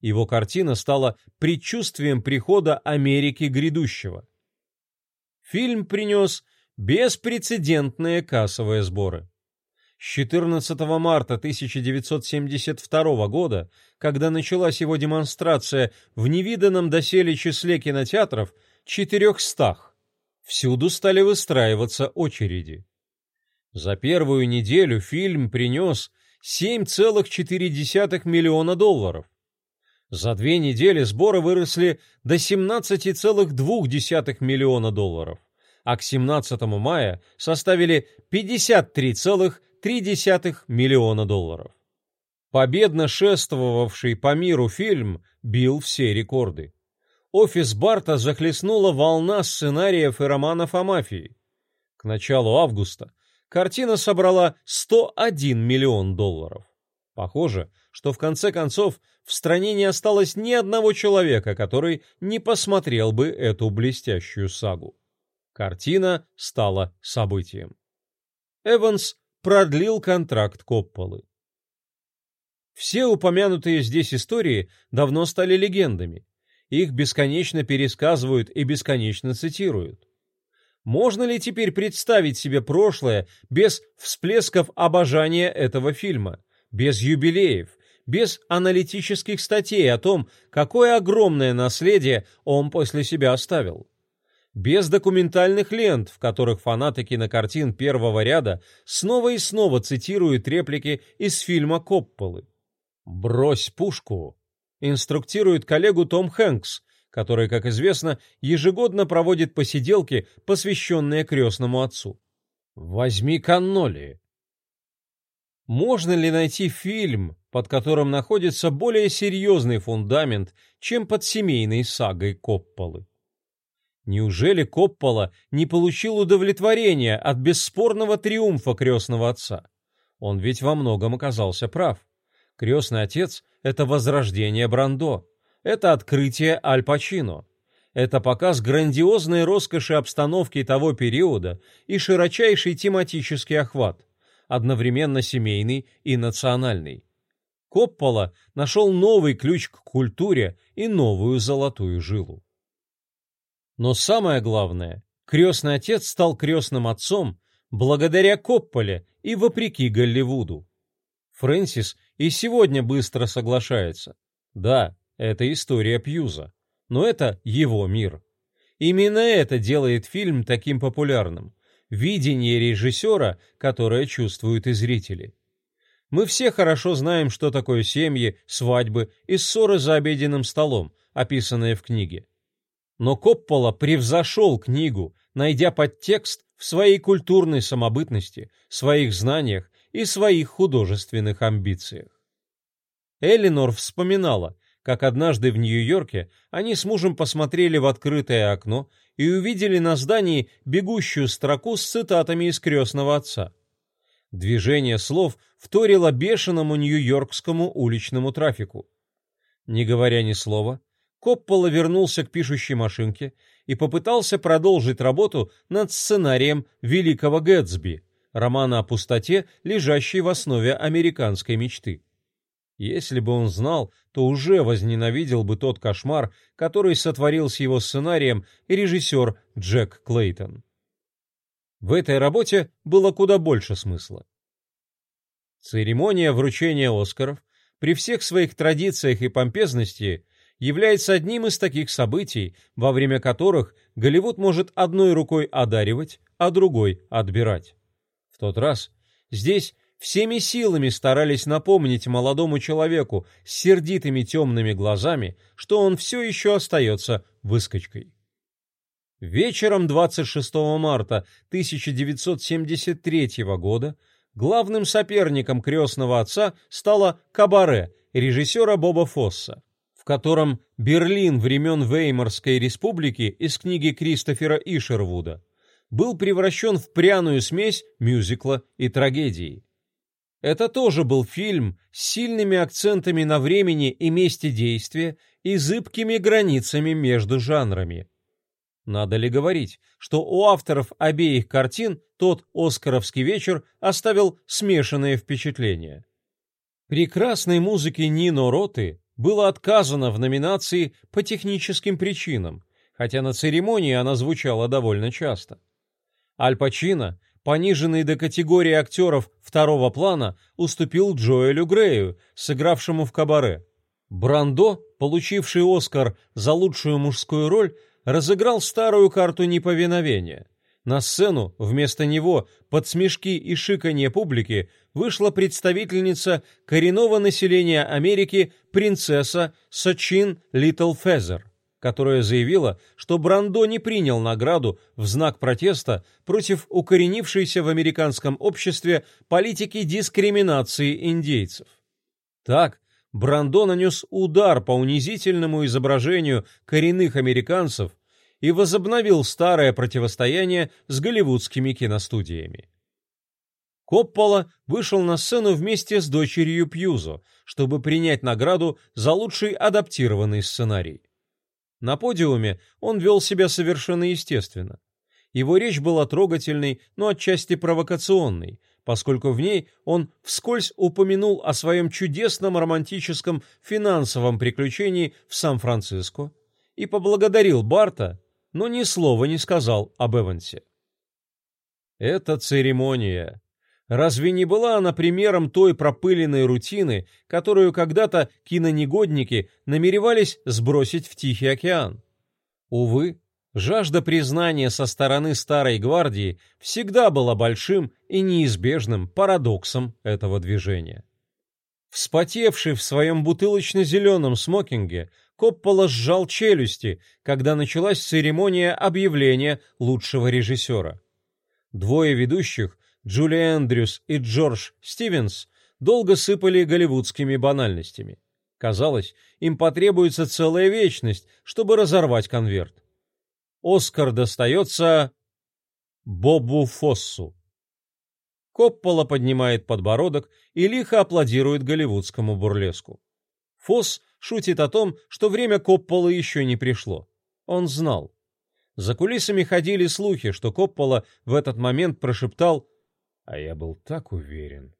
Его картина стала предчувствием прихода Америки грядущего. Фильм принес беспрецедентные кассовые сборы. С 14 марта 1972 года, когда началась его демонстрация в невиданном доселе числе кинотеатров, 400, всюду стали выстраиваться очереди. За первую неделю фильм принес 7,4 миллиона долларов. За две недели сборы выросли до 17,2 миллиона долларов, а к 17 мая составили 53,3 0,3 миллиона долларов. Победно шествовавший по миру фильм бил все рекорды. Офис Барта захлестнула волна сценариев и романов о мафии. К началу августа картина собрала 101 миллион долларов. Похоже, что в конце концов в стране не осталось ни одного человека, который не посмотрел бы эту блестящую сагу. Картина стала событием. Эванс продлил контракт Копполы. Все упомянутые здесь истории давно стали легендами. Их бесконечно пересказывают и бесконечно цитируют. Можно ли теперь представить себе прошлое без всплесков обожания этого фильма, без юбилеев, без аналитических статей о том, какое огромное наследие он после себя оставил? без документальных лент, в которых фанаты кинокартин первого ряда снова и снова цитируют реплики из фильма Копполы. «Брось пушку!» Инструктирует коллегу Том Хэнкс, который, как известно, ежегодно проводит посиделки, посвященные крестному отцу. «Возьми канноли!» Можно ли найти фильм, под которым находится более серьезный фундамент, чем под семейной сагой Копполы? Неужели Коппола не получил удовлетворения от бесспорного триумфа крестного отца? Он ведь во многом оказался прав. Крестный отец — это возрождение Брандо, это открытие Аль Пачино, это показ грандиозной роскоши обстановки того периода и широчайший тематический охват, одновременно семейный и национальный. Коппола нашел новый ключ к культуре и новую золотую жилу. Но самое главное, крестный отец стал крестным отцом благодаря Копполе и вопреки Голливуду. Фрэнсис и сегодня быстро соглашается. Да, это история Пьюза, но это его мир. Именно это делает фильм таким популярным. Видение режиссера, которое чувствуют и зрители. Мы все хорошо знаем, что такое семьи, свадьбы и ссоры за обеденным столом, описанные в книге. Но Коппола превзошел книгу, найдя подтекст в своей культурной самобытности, своих знаниях и своих художественных амбициях. Элинор вспоминала, как однажды в Нью-Йорке они с мужем посмотрели в открытое окно и увидели на здании бегущую строку с цитатами из «Крестного отца». Движение слов вторило бешеному нью-йоркскому уличному трафику. Не говоря ни слова, Коппола вернулся к пишущей машинке и попытался продолжить работу над сценарием «Великого Гэтсби», романа о пустоте, лежащей в основе американской мечты. Если бы он знал, то уже возненавидел бы тот кошмар, который сотворил с его сценарием режиссер Джек Клейтон. В этой работе было куда больше смысла. Церемония вручения Оскаров при всех своих традициях и помпезности является одним из таких событий, во время которых Голливуд может одной рукой одаривать, а другой отбирать. Тот раз здесь всеми силами старались напомнить молодому человеку с сердитыми темными глазами, что он все еще остается выскочкой. Вечером 26 марта 1973 года главным соперником крестного отца стало «Кабаре» режиссера Боба Фосса в котором Берлин времен Веймарской республики из книги Кристофера Ишервуда был превращен в пряную смесь мюзикла и трагедии. Это тоже был фильм с сильными акцентами на времени и месте действия и зыбкими границами между жанрами. Надо ли говорить, что у авторов обеих картин тот «Оскаровский вечер» оставил смешанные впечатления. Прекрасной музыке Нино Роты было отказано в номинации по техническим причинам, хотя на церемонии она звучала довольно часто. Аль Пачино, пониженный до категории актеров второго плана, уступил Джоэлю Грею, сыгравшему в «Кабаре». Брандо, получивший «Оскар» за лучшую мужскую роль, разыграл старую карту неповиновения. На сцену вместо него под смешки и шиканье публики вышла представительница коренного населения Америки принцесса Сочин Литл Фезер, которая заявила, что Брандо не принял награду в знак протеста против укоренившейся в американском обществе политики дискриминации индейцев. Так, Брандо нанес удар по унизительному изображению коренных американцев – и возобновил старое противостояние с голливудскими киностудиями. Коппола вышел на сцену вместе с дочерью Пьюзо, чтобы принять награду за лучший адаптированный сценарий. На подиуме он вел себя совершенно естественно. Его речь была трогательной, но отчасти провокационной, поскольку в ней он вскользь упомянул о своем чудесном романтическом финансовом приключении в Сан-Франциско и поблагодарил Барта но ни слова не сказал об Эвансе. Эта церемония. Разве не была она примером той пропыленной рутины, которую когда-то кинонегодники намеревались сбросить в Тихий океан? Увы, жажда признания со стороны Старой Гвардии всегда была большим и неизбежным парадоксом этого движения. Вспотевший в своем бутылочно-зеленом смокинге, Коппола сжал челюсти, когда началась церемония объявления лучшего режиссера. Двое ведущих, Джули Эндрюс и Джордж Стивенс, долго сыпали голливудскими банальностями. Казалось, им потребуется целая вечность, чтобы разорвать конверт. Оскар достается Бобу Фоссу. Коппола поднимает подбородок и лихо аплодирует голливудскому бурлеску. Фосс шутит о том, что время Коппола еще не пришло. Он знал. За кулисами ходили слухи, что Коппола в этот момент прошептал «А я был так уверен».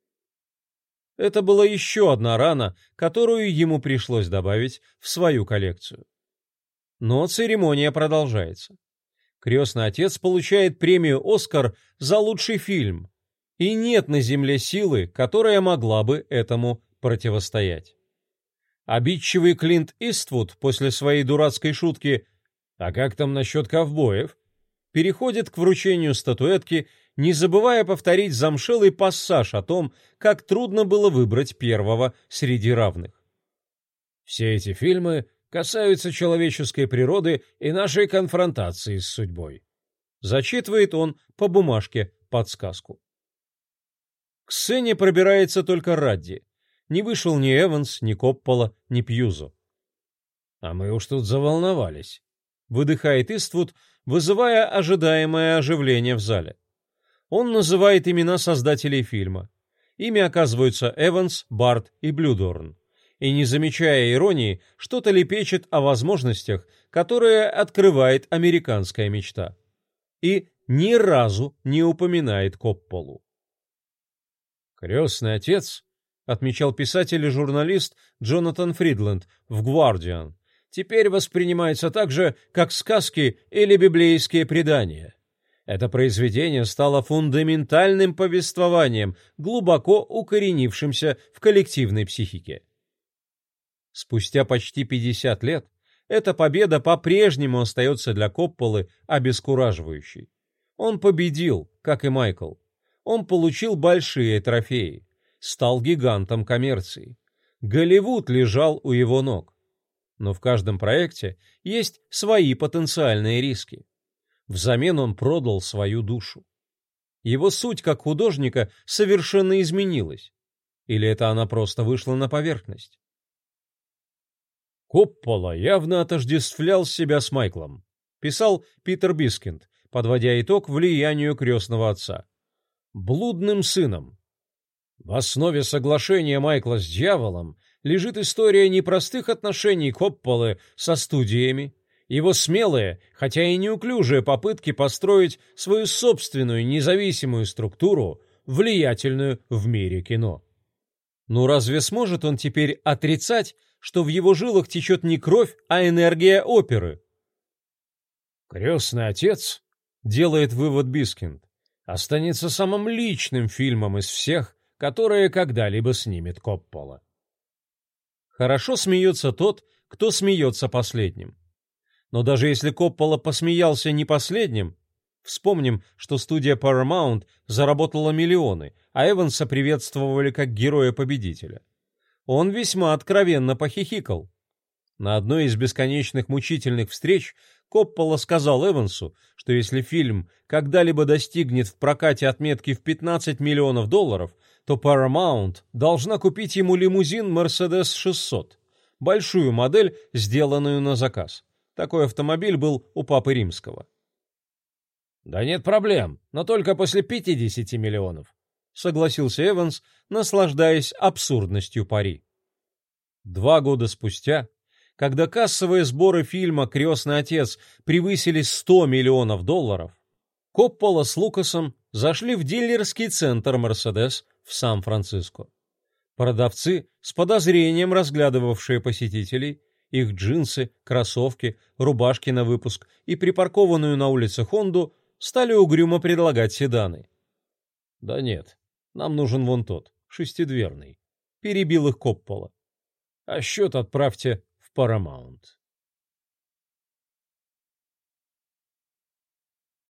Это была еще одна рана, которую ему пришлось добавить в свою коллекцию. Но церемония продолжается. Крестный отец получает премию «Оскар» за лучший фильм, и нет на земле силы, которая могла бы этому противостоять. Обидчивый Клинт Иствуд после своей дурацкой шутки «А как там насчет ковбоев?» переходит к вручению статуэтки не забывая повторить замшелый пассаж о том, как трудно было выбрать первого среди равных. Все эти фильмы касаются человеческой природы и нашей конфронтации с судьбой. Зачитывает он по бумажке подсказку. К сцене пробирается только Радди. Не вышел ни Эванс, ни Коппола, ни Пьюзо. А мы уж тут заволновались. Выдыхает Иствуд, вызывая ожидаемое оживление в зале. Он называет имена создателей фильма. Ими оказываются Эванс, Барт и Блюдорн. И, не замечая иронии, что-то лепечет о возможностях, которые открывает американская мечта. И ни разу не упоминает Копполу. «Крестный отец», — отмечал писатель и журналист Джонатан Фридленд в «Гвардиан», теперь воспринимается так же, как сказки или библейские предания. Это произведение стало фундаментальным повествованием, глубоко укоренившимся в коллективной психике. Спустя почти 50 лет эта победа по-прежнему остается для Копполы обескураживающей. Он победил, как и Майкл. Он получил большие трофеи, стал гигантом коммерции. Голливуд лежал у его ног. Но в каждом проекте есть свои потенциальные риски. Взамен он продал свою душу. Его суть как художника совершенно изменилась. Или это она просто вышла на поверхность? Коппола явно отождествлял себя с Майклом, писал Питер Бискинд, подводя итог влиянию крестного отца. Блудным сыном. В основе соглашения Майкла с дьяволом лежит история непростых отношений Копполы со студиями, его смелые, хотя и неуклюжие попытки построить свою собственную независимую структуру, влиятельную в мире кино. Ну разве сможет он теперь отрицать, что в его жилах течет не кровь, а энергия оперы? «Крестный отец», — делает вывод Бискинд, останется самым личным фильмом из всех, которые когда-либо снимет Коппола. Хорошо смеется тот, кто смеется последним. Но даже если Коппола посмеялся не последним, вспомним, что студия Paramount заработала миллионы, а Эванса приветствовали как героя-победителя. Он весьма откровенно похихикал. На одной из бесконечных мучительных встреч Коппола сказал Эвансу, что если фильм когда-либо достигнет в прокате отметки в 15 миллионов долларов, то Paramount должна купить ему лимузин Mercedes 600, большую модель, сделанную на заказ. Такой автомобиль был у Папы Римского. «Да нет проблем, но только после 50 миллионов», — согласился Эванс, наслаждаясь абсурдностью пари. Два года спустя, когда кассовые сборы фильма «Крестный отец» превысили 100 миллионов долларов, Коппола с Лукасом зашли в дилерский центр «Мерседес» в Сан-Франциско. Продавцы, с подозрением разглядывавшие посетителей, их джинсы, кроссовки, рубашки на выпуск и припаркованную на улице Хонду стали угрюмо предлагать седаны. «Да нет, нам нужен вон тот, шестидверный», — перебил их Коппола. «А счет отправьте в Paramount».